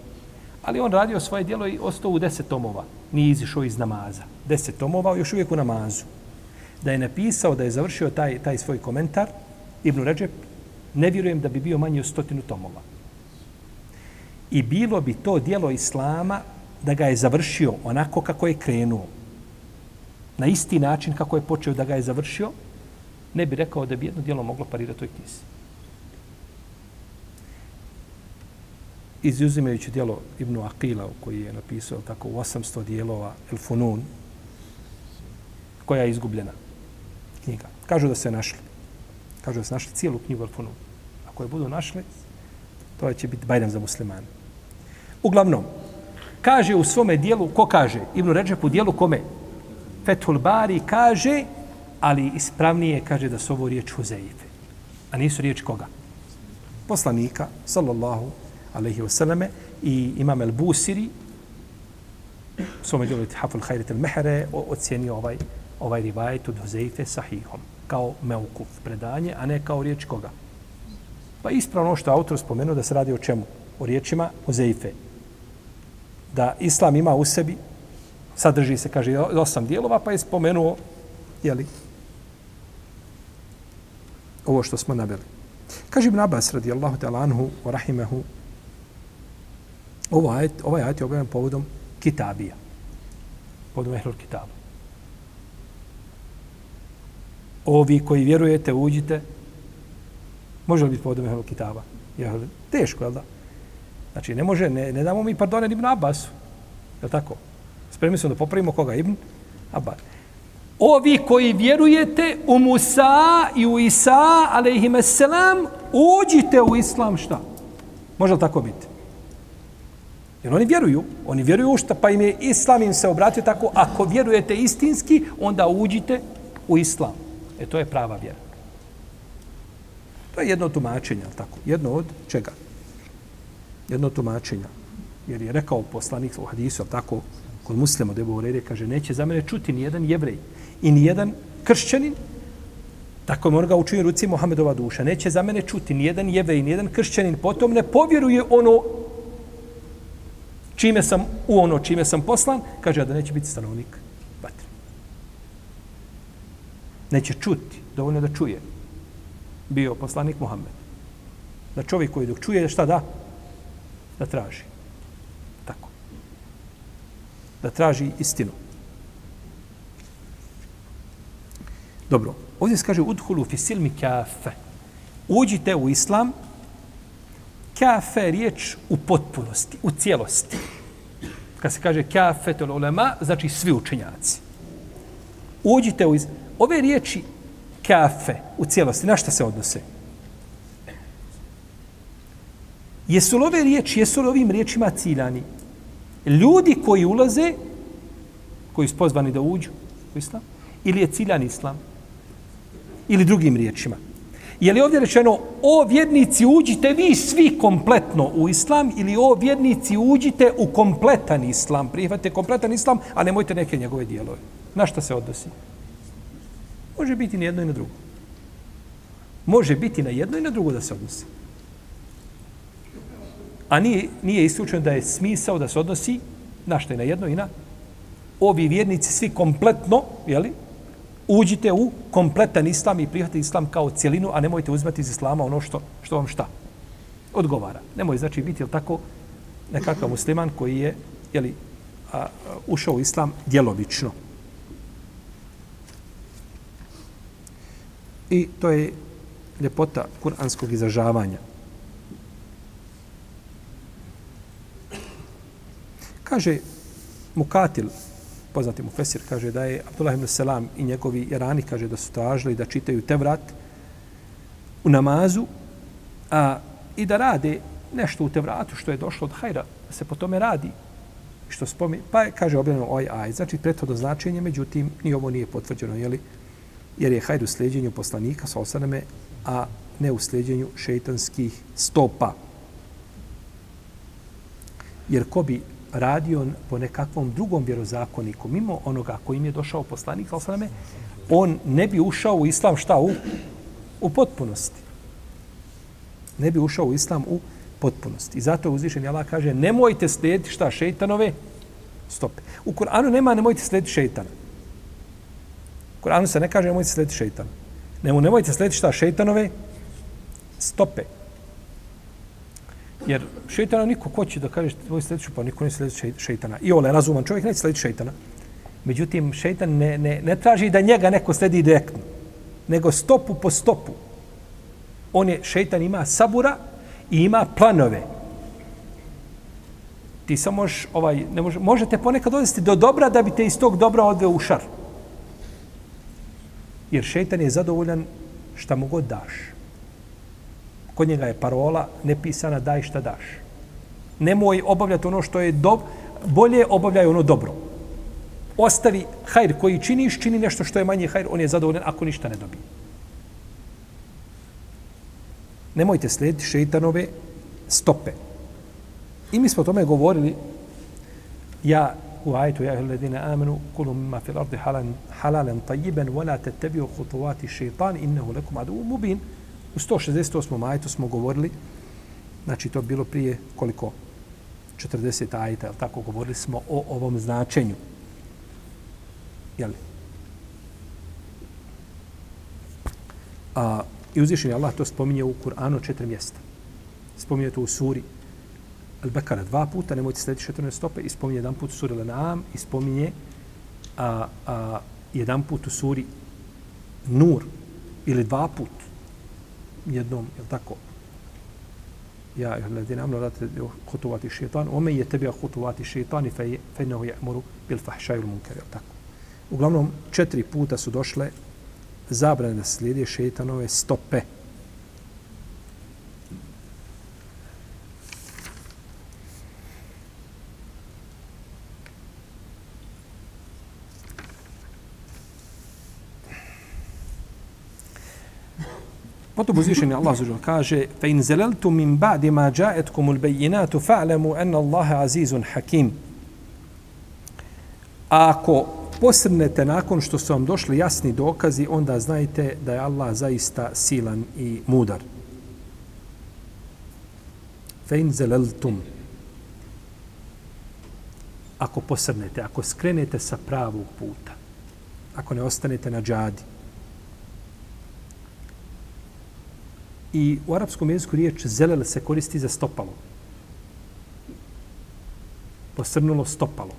Ali on radio svoje djelo i ostao u deset tomova. Nije izišao iz namaza. Deset tomova, još uvijek u namazu. Da je napisao, da je završio taj, taj svoj komentar, Ibn Ređep, ne vjerujem da bi bio manje od stotinu tomova. I bilo bi to dijelo Islama da ga je završio onako kako je krenuo. Na isti način kako je počeo da ga je završio, ne bi rekao da bi jedno dijelo moglo parirati toj knjizi. Izuzimajući dijelo Ibnu Akila, koji je napisao tako u 800 dijelova El Funun, koja je izgubljena knjiga. Kažu da se našli. Kažu da se našli cijelu knjigu El Funun. Ako je budu našli, to će biti bajdan za muslimane. Uglavnom, kaže u svome dijelu, ko kaže? Ibnu Ređep u dijelu kome? Fethul Bari kaže, ali ispravnije kaže da su ovo riječ Huzeife. A nisu riječ koga? Poslanika, sallallahu alaihi wasallame, i imam el Busiri, u svome djelu Haful Hajret el Mehere ocjenio ovaj, ovaj rivajet od Huzeife sahihom, kao meukuf predanje, a ne kao riječ koga. Pa ispravno ono što autor spomenuo da se radi o čemu? O riječima Huzeife. Da Islam ima u sebi, sadrži se, kaže, osam dijelova, pa je spomenuo, jeli, ovo što smo nabeli. Kaže Ibn Abbas radijallahu ta'ala anhu wa rahimahu Ovo ajet, ovaj ajet je objavljen povodom kitabija. Povodom ehlul kitaba. Ovi koji vjerujete, uđite. Može li biti povodom ehlul kitaba? Je teško, jel da? Znači, ne može, ne, ne damo mi pardone Ibn Abbasu. Je tako? Spremi smo da popravimo koga? Ibn Abbas. Ovi koji vjerujete u Musa i u Isa, alaihimeselam, uđite u islam šta? Može li tako biti? Jer oni vjeruju, oni vjeruju u šta, pa im je islam im se obratio tako, ako vjerujete istinski, onda uđite u islam. E to je prava vjera. To je jedno tumačenje, tako? Jedno od čega? Jedno tumačenje. Jer je rekao poslanik u hadisu, tako, kod muslima, da je kaže, neće za mene čuti ni jedan jevrej i ni jedan kršćanin, tako mora ga učinio ruci Mohamedova duša, neće za mene čuti ni jedan jevrej, ni jedan kršćanin, potom ne povjeruje ono čime sam u ono čime sam poslan, kaže da neće biti stanovnik vatre. Neće čuti, dovoljno da čuje. Bio poslanik Muhammed. Da čovjek koji dok čuje, šta da? Da traži. Tako. Da traži istinu. Dobro, ovdje se kaže udhulu fi silmi kafe. Uđite u islam, kafe riječ u potpunosti, u cijelosti. Kad se kaže kafe tol ulema, znači svi učenjaci. Uđite u iz... Ove riječi kafe u cijelosti, na šta se odnose? Jesu li ove riječi, jesu li ovim riječima ciljani? Ljudi koji ulaze, koji su pozvani da uđu u islam, ili je ciljan islam? Ili drugim riječima? Je li ovdje rečeno, o vjednici uđite vi svi kompletno u islam ili o vjednici uđite u kompletan islam, prihvatite kompletan islam, a nemojte neke njegove dijelove. Na šta se odnosi? Može biti na jedno i na drugo. Može biti na jedno i na drugo da se odnosi. A nije, nije isključeno da je smisao da se odnosi na šta je na jedno i na ovi vjernici svi kompletno, jeli, uđite u kompletan islam i prihvatite islam kao cijelinu, a nemojte uzmati iz islama ono što, što vam šta odgovara. Nemoj znači biti jel tako nekakav musliman koji je jeli, a, a, ušao u islam djelovično. I to je ljepota kuranskog izražavanja. Kaže Mukatil, poznati mu Fesir, kaže da je Abdullah ibn Selam i njegovi Irani, kaže da su tražili da čitaju te vrat u namazu a, i da rade nešto u te vratu što je došlo od hajra, da se po tome radi. Što spomi, pa je, kaže objavljeno ovaj oj aj, znači prethodno značenje, međutim, ni ovo nije potvrđeno, jeli, jer je hajr u sljeđenju poslanika sa osaname, a ne u sljeđenju šeitanskih stopa. Jer ko bi radio po nekakvom drugom vjerozakoniku, mimo onoga kojim je došao poslanik, salame, on ne bi ušao u islam šta u, u potpunosti. Ne bi ušao u islam u potpunosti. I zato uzvišen Allah kaže, nemojte slijediti šta šeitanove stope. U Kur'anu nema nemojte slijediti šeitana. U Kur'anu se ne kaže nemojte slijediti šeitana. Nemo, nemojte slijediti šta šeitanove stope. Jer šeitana niko ko će da kaže tvoj sljedeću, pa niko ne sledi šeitana. I ole, razuman čovjek neće slediti šeitana. Međutim, šeitan ne, ne, ne traži da njega neko sledi direktno, nego stopu po stopu. On je, šeitan ima sabura i ima planove. Ti samo možeš, ovaj, ne može, možete ponekad odvesti do dobra da bi te iz tog dobra odveo u šar. Jer šeitan je zadovoljan šta mu god daš. Kod njega je parola nepisana daj šta daš. Nemoj obavljati ono što je dob, bolje obavljaj ono dobro. Ostavi hajr koji činiš, čini nešto što je manje hajr, on je zadovoljen ako ništa ne dobije. Nemojte slijediti šeitanove stope. I mi smo o tome govorili ja u ajetu ja ledine amenu kulu mima fil ardi halalan halalen tajiben wala tattabi'u khutuwati šeitan innehu lekum adu mubin. U 168. majetu smo govorili, znači to bilo prije koliko? 40 ajeta, ali tako govorili smo o ovom značenju. Jel? A, I uzvišen Allah to spominje u Kur'anu četiri mjesta. Spominje to u suri Al-Bekara dva puta, nemojte slediti četvrne stope, i spominje jedan put u suri Al-Naam, i spominje a, a, jedan put u suri Nur, ili dva puta jednom, je tako? Ja, ladina amno, la te hutuvati šeitan, ome je tebi hutuvati šeitan i fejnehu je moru bil fahšaju munkar, je tako? Uglavnom, četiri puta su došle zabrane da slijede šeitanove stope. Pa Potom uzvišeni Allah zađer kaže فَإِنْ in مِنْ بَعْدِ مَا ma الْبَيِّنَاتُ al-bayyinatu fa'lamu عَزِيزٌ حَكِيمٌ azizun hakim. A ako posrnete nakon što su vam došli jasni dokazi, onda znajte da je Allah zaista silan i mudar. فَإِنْ زَلَلْتُمْ ako posrnete, ako skrenete sa pravog puta, ako ne ostanete na džadi, I u arapskom jeziku riječ zelel se koristi za stopalo. Posrnulo stopalo.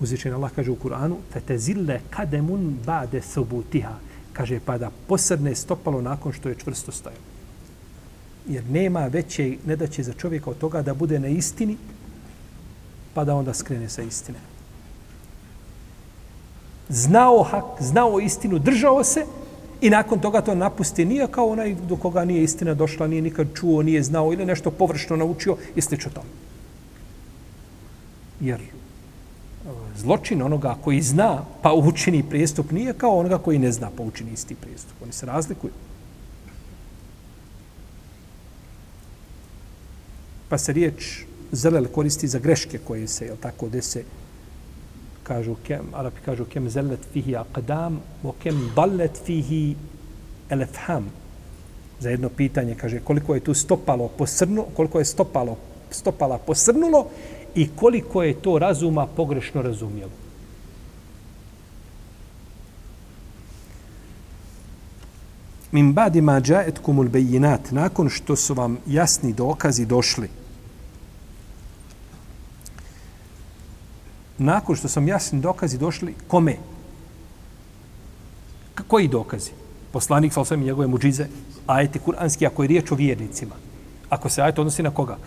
Uzvišen Allah kaže u Kur'anu فَتَزِلَّ كَدَمٌ بَعْدَ ثُبُوتِهَا Kaže, pa da posrne stopalo nakon što je čvrsto stajalo. Jer nema veće nedaće za čovjeka od toga da bude na istini, pa da onda skrene sa istine. Znao hak, znao istinu, držao se i nakon toga to napusti. Nije kao onaj do koga nije istina došla, nije nikad čuo, nije znao ili nešto površno naučio i slično tome. Jer e, zločin onoga koji zna pa učini prijestup nije kao onoga koji ne zna pa učini isti prijestup. Oni se razlikuju. Pa se riječ zelel koristi za greške koje se, jel tako, dese, kažu kem, Arapi kažu kem zellet fihi aqdam, o kem dalet fihi elefham. Za jedno pitanje, kaže, koliko je tu stopalo posrnu, koliko je stopalo, stopala posrnulo i koliko je to razuma pogrešno razumjelo. Min badi ma ja'atkum al-bayyinat, nakon što su vam jasni dokazi došli, nakon što sam jasni dokazi došli, kome? K koji dokazi? Poslanik, sal sam i njegove muđize, ajete kuranski, ako je riječ o vjernicima. Ako se ajet odnosi na koga?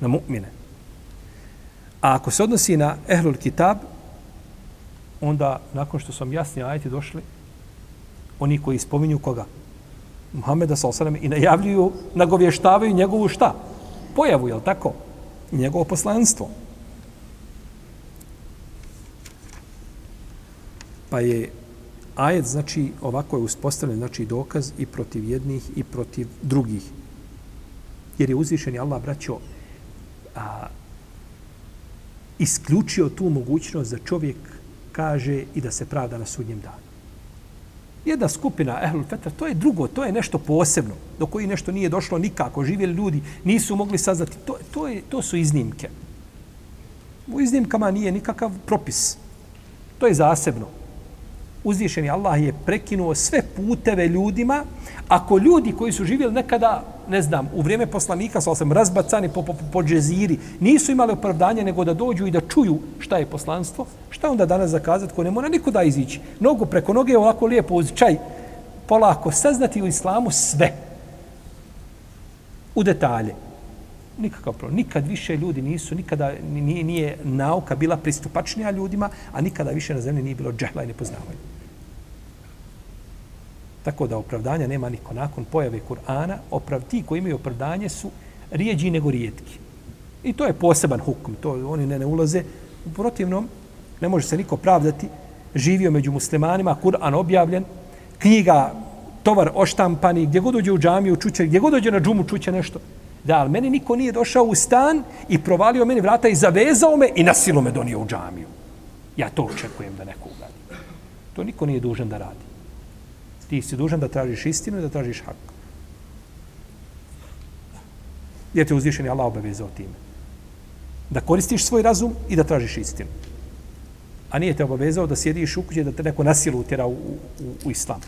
Na mu'mine. A ako se odnosi na ehlul kitab, onda nakon što sam jasni ajeti došli, oni koji spominju koga? Muhammeda s.a.v. i najavljuju, nagovještavaju njegovu šta? Pojavu, je tako? Njegovo poslanstvo. Pa je ajet, znači, ovako je uspostavljen, znači, dokaz i protiv jednih i protiv drugih. Jer je uzvišen je Allah, braćo, a, isključio tu mogućnost da čovjek kaže i da se pravda na sudnjem danu. Jedna skupina Ehlul Fetra, to je drugo, to je nešto posebno, do koji nešto nije došlo nikako, živjeli ljudi, nisu mogli saznati, to, to, je, to su iznimke. U iznimkama nije nikakav propis. To je zasebno uzvišeni Allah je prekinuo sve puteve ljudima, ako ljudi koji su živjeli nekada, ne znam, u vrijeme poslanika, sa sam razbacani po, po, po džeziri, nisu imali opravdanje nego da dođu i da čuju šta je poslanstvo, šta onda danas zakazati ko ne mora nikuda izići? Nogu preko noge je ovako lijepo uz čaj, polako saznati u islamu sve. U detalje. Nikakav problem. Nikad više ljudi nisu, nikada nije, nije nauka bila pristupačnija ljudima, a nikada više na zemlji nije bilo džehla i nepoznavanja. Tako da opravdanja nema niko. Nakon pojave Kur'ana, oprav, ti koji imaju opravdanje su rijeđi nego rijetki. I to je poseban hukm. To oni ne, ne ulaze. U protivnom, ne može se niko pravdati. Živio među muslimanima, Kur'an objavljen, knjiga, tovar oštampani, gdje god dođe u džamiju, čuće, gdje god dođe na džumu, čuće nešto. Da, ali meni niko nije došao u stan i provalio meni vrata i zavezao me i na silu me donio u džamiju. Ja to očekujem da neko uradi. To niko nije dužan da radi. Ti si dužan da tražiš istinu i da tražiš hak. Jer te uzvišen je Allah obavezao time. Da koristiš svoj razum i da tražiš istinu. A nije te obavezao da sjediš u kuće da te neko nasilu utjera u, u, u islam.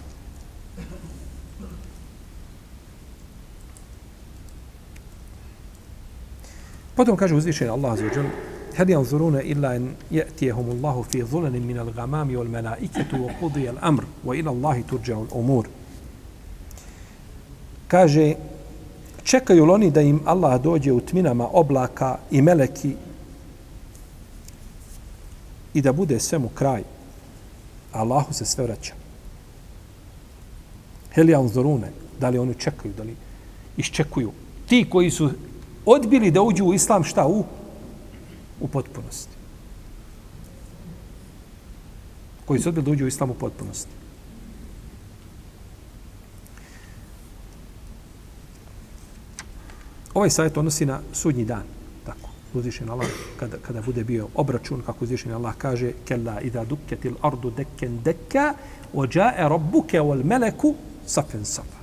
Potom kaže uzvišen Allah za uđenu هل ينظرون إلا أن يأتيهم الله في ظلل من الغمام والملائكة وقضي الأمر وإلى الله ترجع الأمور kaže čekaju li oni da im Allah dođe u tminama oblaka i meleki i da bude svemu kraj Allahu se sve vraća heli anzorune da li oni čekaju da li iščekuju ti koji su odbili da uđu u islam šta u u potpunosti. Koji su odbili da uđu u islam u potpunosti. Ovaj savjet odnosi na sudnji dan. Tako. Uzvišen Allah, kada, kada bude bio obračun, kako uzvišen Allah kaže, kella idha dukketil ardu dekken dekka, ođae rabbuke wal meleku safen safa.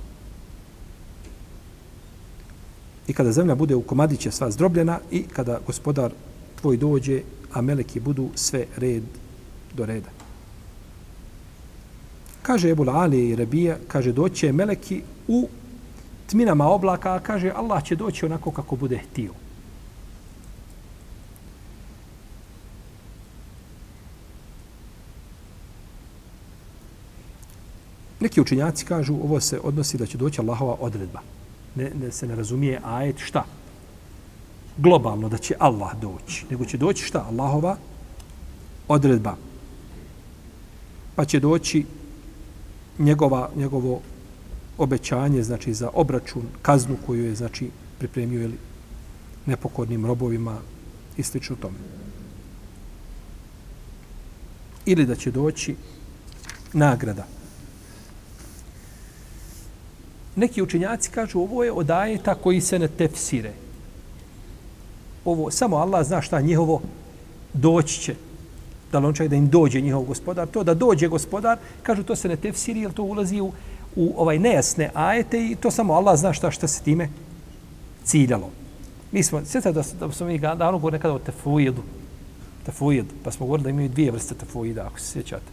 I kada zemlja bude u komadiće sva zdrobljena i kada gospodar svoj dođe, a meleki budu sve red do reda. Kaže Ebul Ali i Rabija, kaže doće meleki u tminama oblaka, a kaže Allah će doći onako kako bude htio. Neki učinjaci kažu ovo se odnosi da će doći Allahova odredba. Ne, ne se ne razumije ajet šta? Globalno da će Allah doći. Nego će doći šta? Allahova odredba. Pa će doći njegova, njegovo obećanje, znači za obračun, kaznu koju je, znači, pripremio ili nepokornim robovima i slično tome. Ili da će doći nagrada. Neki učenjaci kažu ovo je od ajeta koji se ne tefsire. Ovo, samo Allah zna šta njihovo doći će. Da li on čak da im dođe njihov gospodar. To da dođe gospodar, kažu to se ne tefsiri, jer to ulazi u, u ovaj nejasne ajete i to samo Allah zna šta, šta se time ciljalo. Mi smo, sjeća da, da smo mi davno govorili nekada o tefuidu. Tefuid. Pa smo govorili da imaju dvije vrste tefuida, ako se sjećate.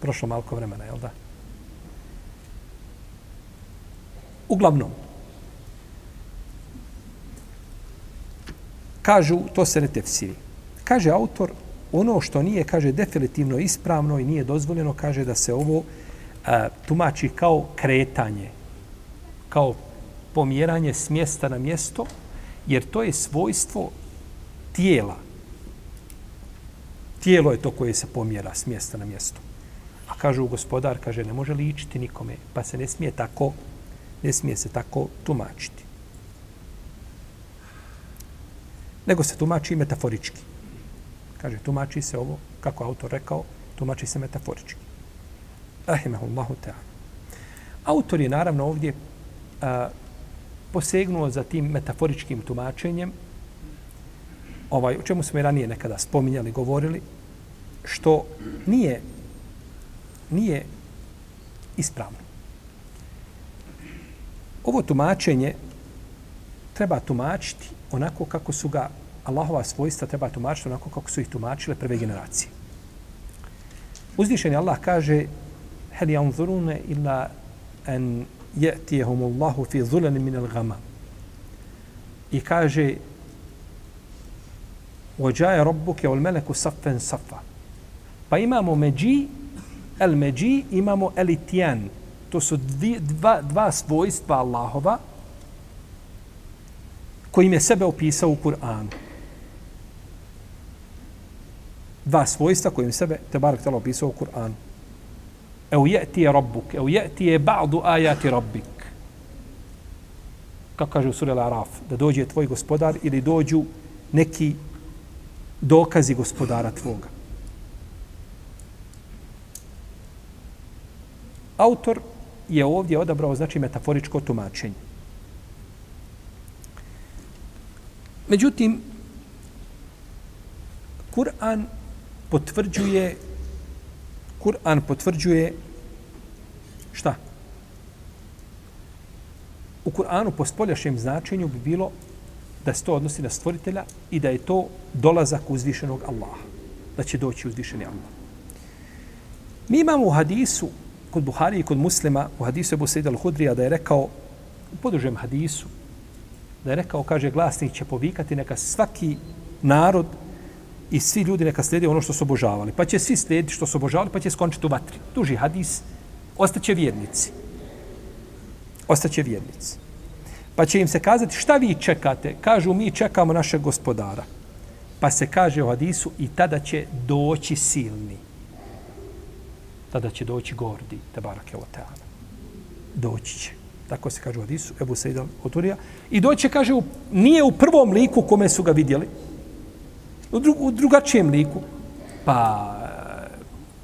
Prošlo malko vremena, jel da? Uglavnom, kažu, to se ne tefsiri. Kaže autor, ono što nije, kaže, definitivno ispravno i nije dozvoljeno, kaže da se ovo a, tumači kao kretanje, kao pomjeranje s mjesta na mjesto, jer to je svojstvo tijela. Tijelo je to koje se pomjera s mjesta na mjesto. A kažu gospodar, kaže, ne može ličiti nikome, pa se ne smije tako ne smije se tako tumačiti. Nego se tumači metaforički. Kaže, tumači se ovo, kako autor rekao, tumači se metaforički. Rahimahullahu ta'ala. Autor je naravno ovdje a, posegnuo za tim metaforičkim tumačenjem, ovaj, o čemu smo i ranije nekada spominjali, govorili, što nije, nije ispravno ovo tumačenje treba tumačiti onako kako su ga Allahova svojstva treba tumačiti onako kako su ih tumačile prve generacije. Uzvišeni Allah kaže hel yanzuruna illa an ya'tiyahum Allahu fi dhulalin min al-ghama. I kaže وجاء ربك والملك صفا صفا pa imamo međi el međi imamo elitijan To su dvi, dva, dva svojstva Allahova kojim je sebe opisao u Kur'anu. Dva svojstva kojim sebe te barak tala opisao u Kur'anu. Evo je'ti je rabbuk, evo je'ti je ba'du ajati rabbik. Kako kaže u suri Al-Araf, da dođe tvoj gospodar ili dođu neki dokazi gospodara tvoga. Autor je ovdje odabrao znači metaforičko tumačenje. Međutim, Kur'an potvrđuje Kur'an potvrđuje šta? U Kur'anu po spoljašnjem značenju bi bilo da se to odnosi na stvoritelja i da je to dolazak uzvišenog Allaha. Da će doći uzvišeni Allah. Mi imamo u hadisu kod Buhari i kod muslima u hadisu Ebu Sejid al-Hudrija da je rekao u podužem hadisu da je rekao, kaže, glasnik će povikati neka svaki narod i svi ljudi neka slijedi ono što su obožavali. Pa će svi slijediti što su obožavali, pa će skončiti u vatri. Duži hadis, ostaće vjernici. Ostaće vjernici. Pa će im se kazati, šta vi čekate? Kažu, mi čekamo našeg gospodara. Pa se kaže u hadisu, i tada će doći silni tada će doći gordi, te barake o teana. Doći će. Tako se kaže u Hadisu, Ebu Sejda Oturija. I doće, kaže, u, nije u prvom liku kome su ga vidjeli, u, dru, u drugačijem liku, pa,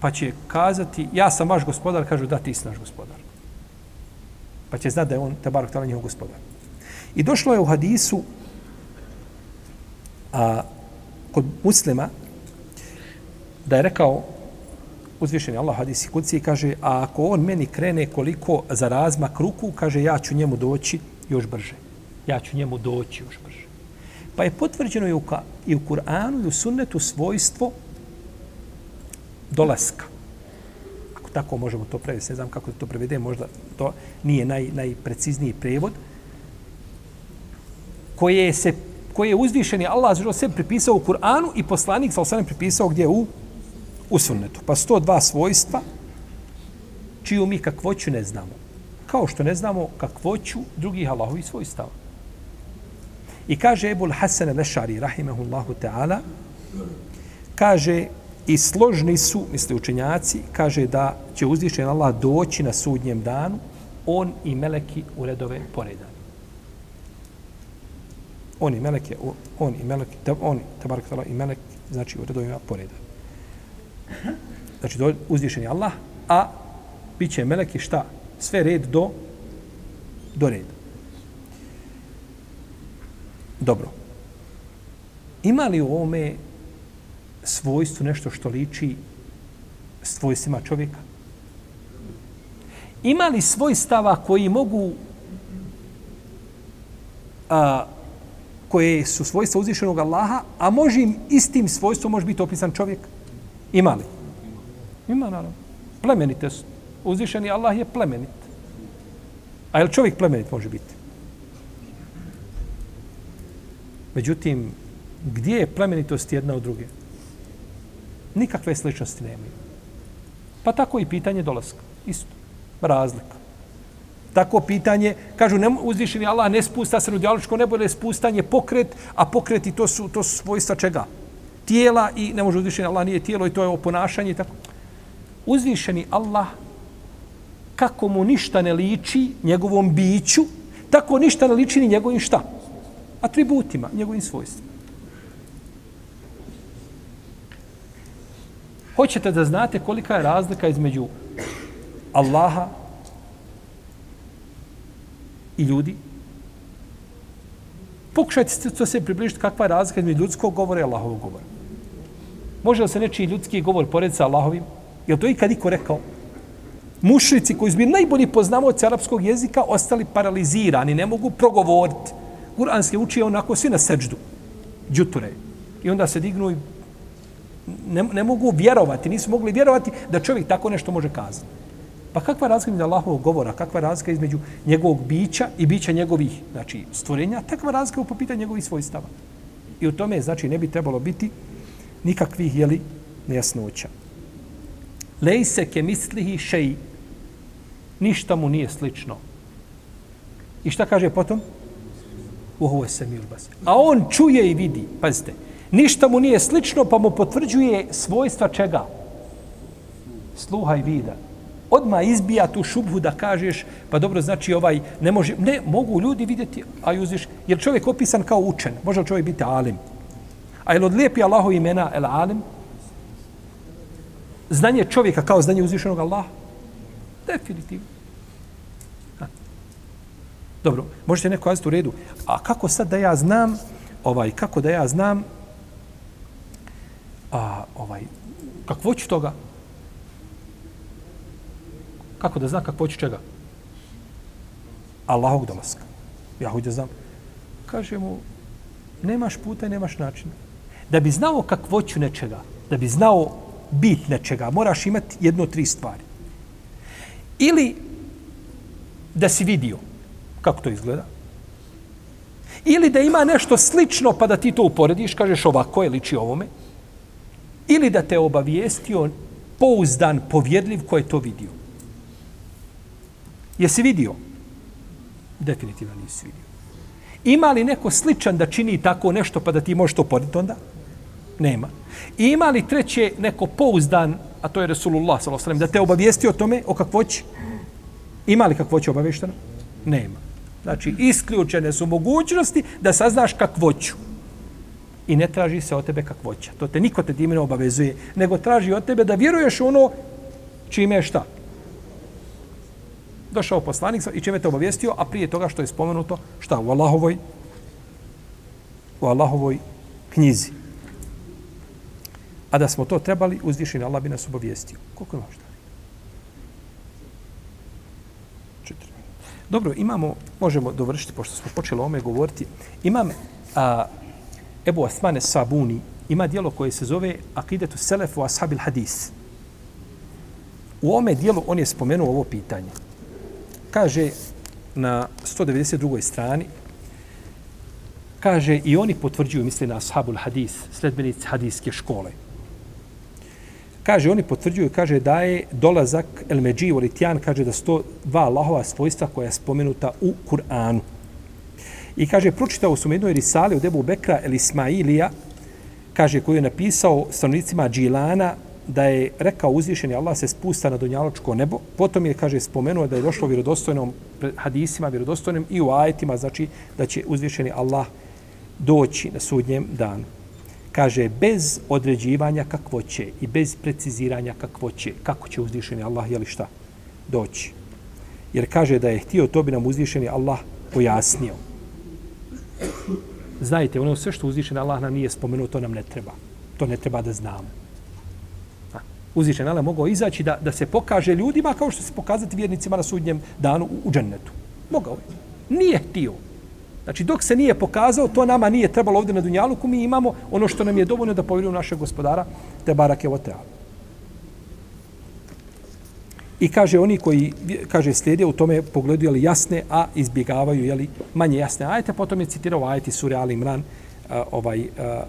pa će kazati, ja sam vaš gospodar, kažu, da, ti si naš gospodar. Pa će znati da je on, te barak tala, njihov gospodar. I došlo je u Hadisu, a, kod muslima, da je rekao uzvišeni Allah hadisi kuci kaže, a ako on meni krene koliko za razmak ruku, kaže, ja ću njemu doći još brže. Ja ću njemu doći još brže. Pa je potvrđeno i u, i u Kur'anu i u sunnetu svojstvo dolaska. Ako tako možemo to prevesti, ne znam kako to prevede, možda to nije naj, najprecizniji prevod, koje se koje je uzvišeni Allah zašto se pripisao u Kur'anu i poslanik sa osam pripisao gdje u u sunnetu. Pa sto dva svojstva čiju mi kakvoću ne znamo. Kao što ne znamo kakvoću drugih Allahovi svojstava. I kaže Ebul Hasan al-Ešari, rahimahullahu ta'ala, kaže i složni su, misle učenjaci, kaže da će uzvišen Allah doći na sudnjem danu, on i meleki u redove poredani. On i meleki, on i meleki, on, tabarak i meleki, znači u redovima poredani. Znači, uzvišen je Allah, a bit će meleki šta? Sve red do, do reda. Dobro. Ima li u ovome svojstvo nešto što liči svojstvima čovjeka? Ima li svojstava koji mogu a, koje su svojstva uzvišenog Allaha, a može im istim svojstvom može biti opisan čovjek? Ima li? Ima, naravno. Plemenite su. Uzvišeni Allah je plemenit. A je li čovjek plemenit može biti? Međutim, gdje je plemenitost jedna od druge? Nikakve sličnosti nemaju. Pa tako i pitanje dolaska. Isto. Razlika. Tako pitanje, kažu, ne, uzvišeni Allah ne spusta se u dijaločko nebo, ne spustanje pokret, a pokreti to su, to su svojstva čega? Tijela i ne može uzvišeni Allah nije tijelo i to je oponašanje i tako. Uzvišeni Allah kako mu ništa ne liči njegovom biću, tako ništa ne liči ni njegovim šta? Atributima, njegovim svojstvima. Hoćete da znate kolika je razlika između Allaha i ljudi? Pokušajte to se približiti kakva je razlika između ljudskog govora i Allahovog govora. Može li se nečiji ljudski govor porediti sa Allahovim? Je li to ikad iko rekao? Mušrici koji su bili najbolji poznamoci arapskog jezika ostali paralizirani, ne mogu progovoriti. Kur'anski uči onako svi na seđdu. Džuture. I onda se dignu i ne, ne mogu vjerovati, nisu mogli vjerovati da čovjek tako nešto može kazati. Pa kakva razlika između Allahovog govora, kakva razlika između njegovog bića i bića njegovih znači, stvorenja, takva razlika u popitanju njegovih svojstava. I u tome, znači, ne bi trebalo biti nikakvih, jeli, nejasnoća. Lejse ke mislihi šeji. Ništa mu nije slično. I šta kaže potom? Uhu se bas. A on čuje i vidi. Pazite, ništa mu nije slično, pa mu potvrđuje svojstva čega? Sluha i vida. Odma izbija tu šubhu da kažeš, pa dobro, znači ovaj, ne može, ne, mogu ljudi vidjeti, a juziš, jer čovjek opisan kao učen, može li čovjek biti alim? A je li odlijepi Allahu imena el alim? Znanje čovjeka kao znanje uzvišenog Allaha? Definitivno. Ha. Dobro, možete neko kazati u redu. A kako sad da ja znam, ovaj, kako da ja znam, a, ovaj, kakvo ću toga? Kako da znam kakvo ću čega? Allahog dolaska. Ja hoću da znam. Kaže mu, nemaš puta i nemaš načina. Da bi znao kakvoću nečega, da bi znao bit nečega, moraš imati jedno tri stvari. Ili da si vidio kako to izgleda, ili da ima nešto slično pa da ti to uporediš, kažeš ovako je, liči ovome, ili da te obavijestio pouzdan, povjedljiv ko je to vidio. Jesi vidio? Definitivno nisi vidio. Ima li neko sličan da čini tako nešto pa da ti možeš to porediti onda? Nema. I ima li treće neko pouzdan, a to je Resulullah s.a.v. da te obavijesti o tome, o kakvoći? Ima li kakvoći obavještena? Nema. Znači, isključene su mogućnosti da saznaš kakvoću. I ne traži se od tebe kakvoća. To te niko te time ne obavezuje, nego traži od tebe da vjeruješ ono čime je šta. Došao poslanik i čime te obavijestio, a prije toga što je spomenuto, šta, u Allahovoj, u Allahovoj knjizi. A da smo to trebali, uzvišen Allah bi nas obavijestio. Koliko ima šta? Četiri. Dobro, imamo, možemo dovršiti, pošto smo počeli o ome govoriti, imam a, Ebu Osmane Sabuni, ima dijelo koje se zove Akidetu Selefu Ashabil Hadis. U ome dijelu on je spomenuo ovo pitanje. Kaže na 192. strani, kaže i oni potvrđuju, misli na Ashabul Hadis, sledbenici hadijske škole. Kaže, oni potvrđuju, kaže da je dolazak El Međi u Litijan, kaže da sto dva Allahova svojstva koja je spomenuta u Kur'anu. I kaže, pročitao su jednoj risali u debu Bekra El Ismailija, kaže, koju je napisao stanovnicima Džilana, da je rekao uzvišeni Allah se spusta na dunjaločko nebo. Potom je, kaže, spomenuo da je došlo vjerodostojnom hadisima, vjerodostojnim i u ajetima, znači da će uzvišeni Allah doći na sudnjem danu. Kaže, bez određivanja kakvo će i bez preciziranja kakvo će, kako će uzvišeni Allah, jeli šta, doći. Jer kaže da je htio, to bi nam uzvišeni Allah pojasnio. Znajte, ono sve što uzvišeni Allah nam nije spomenuo, to nam ne treba. To ne treba da znamo. Uzvišeni Allah mogao izaći da, da se pokaže ljudima kao što se pokazati vjernicima na sudnjem danu u, u džennetu. Mogao je. Nije htio. Znači, dok se nije pokazao, to nama nije trebalo ovdje na Dunjaluku, mi imamo ono što nam je dovoljno da povjerujemo našeg gospodara, te barake o tealu. I kaže oni koji, kaže, slijede u tome pogledu, jeli, jasne, a izbjegavaju, jeli, manje jasne ajete. Potom je citirao ajeti Sura Ali Imran, a, ovaj, a,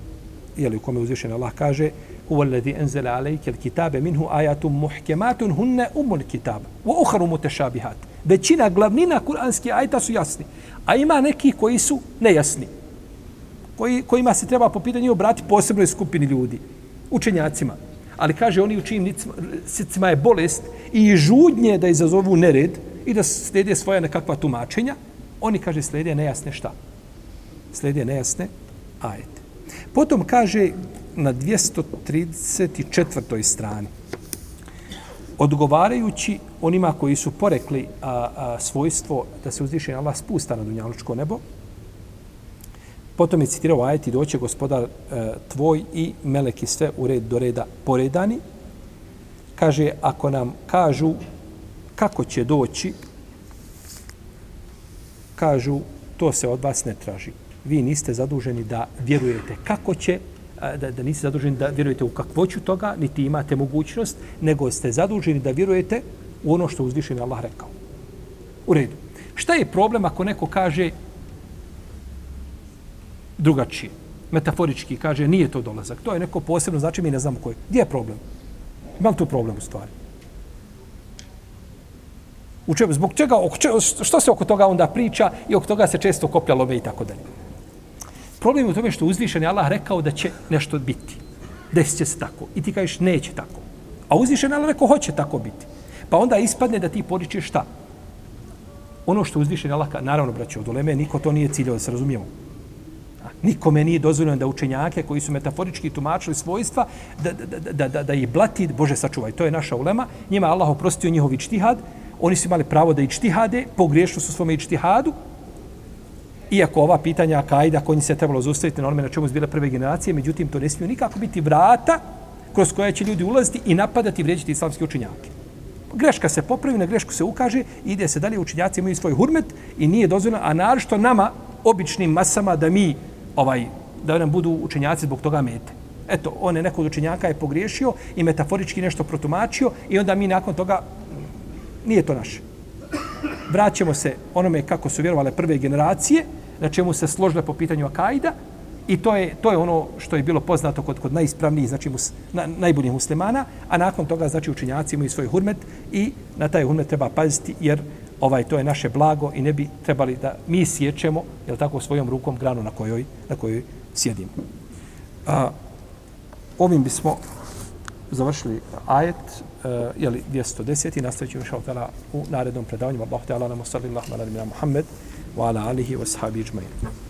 jeli, u kome uzvišen Allah kaže, هو الذي أنزل عليك الكتاب منه آيات محكمات هن أم الكتاب وأخر متشابهات većina glavnina kuranskih ajta su jasni. A ima neki koji su nejasni. Koji, kojima se treba po pitanju obrati posebnoj skupini ljudi. Učenjacima. Ali kaže oni u čijim sicima je bolest i žudnje da izazovu nered i da slijede svoja nekakva tumačenja, oni, kaže, slijede nejasne šta? Slijede nejasne ajete. Potom kaže na 234. strani odgovarajući onima koji su porekli a, a, svojstvo da se uzviše Allah spusta na dunjalučko nebo, potom je citirao ajet i doće gospodar e, tvoj i meleki sve u red do reda poredani. Kaže, ako nam kažu kako će doći, kažu, to se od vas ne traži. Vi niste zaduženi da vjerujete kako će da, da niste zaduženi da vjerujete u kakvoću toga, niti imate mogućnost, nego ste zaduženi da vjerujete u ono što uzvišen Allah rekao. U redu. Šta je problem ako neko kaže drugačije? Metaforički kaže nije to dolazak. To je neko posebno, znači mi ne znamo koji. Gdje je problem? Ima li tu problem u stvari? U čemu, zbog čega, što se oko toga onda priča i oko toga se često koplja love i tako dalje. Problem je u tome što uzvišen je Allah rekao da će nešto biti. Desit će se tako. I ti kažeš neće tako. A uzvišen je Allah rekao hoće tako biti. Pa onda ispadne da ti poričeš šta? Ono što uzvišen je Allah, naravno, braće, od uleme, niko to nije ciljao da se razumijemo. Nikome nije dozvoljeno da učenjake koji su metaforički tumačili svojstva, da, da, da, da, da ih blati, Bože sačuvaj, to je naša ulema, njima Allah oprostio njihovi čtihad, oni su imali pravo da ičtihade, pogriješili su svome ičtihadu, Iako ova pitanja kajda koji se trebalo zustaviti na onome na čemu zbile prve generacije, međutim to ne smiju nikako biti vrata kroz koje će ljudi ulaziti i napadati i vređiti islamske učinjake. Greška se popravi, na grešku se ukaže, ide se dalje, učinjaci imaju svoj hurmet i nije dozvoljeno, a naravno nama, običnim masama, da mi, ovaj, da nam budu učinjaci zbog toga mete. Eto, on je neko od učenjaka je pogriješio i metaforički nešto protumačio i onda mi nakon toga, nije to naše vraćamo se onome kako su vjerovale prve generacije, na čemu se složile po pitanju Akaida, i to je, to je ono što je bilo poznato kod, kod najispravnijih, znači mus, na, najboljih muslimana, a nakon toga, znači, učinjaci imaju svoj hurmet i na taj hurmet treba paziti, jer ovaj to je naše blago i ne bi trebali da mi sjećemo, jel tako, svojom rukom granu na kojoj, na kojoj sjedimo. A, ovim bismo završili ajet uh, jeli, 210 i nastavit ćemo šao tala u narednom predavanju. Allah te ala namo sallallahu ala Muhammed wa ala alihi wa sahabi iđmajin.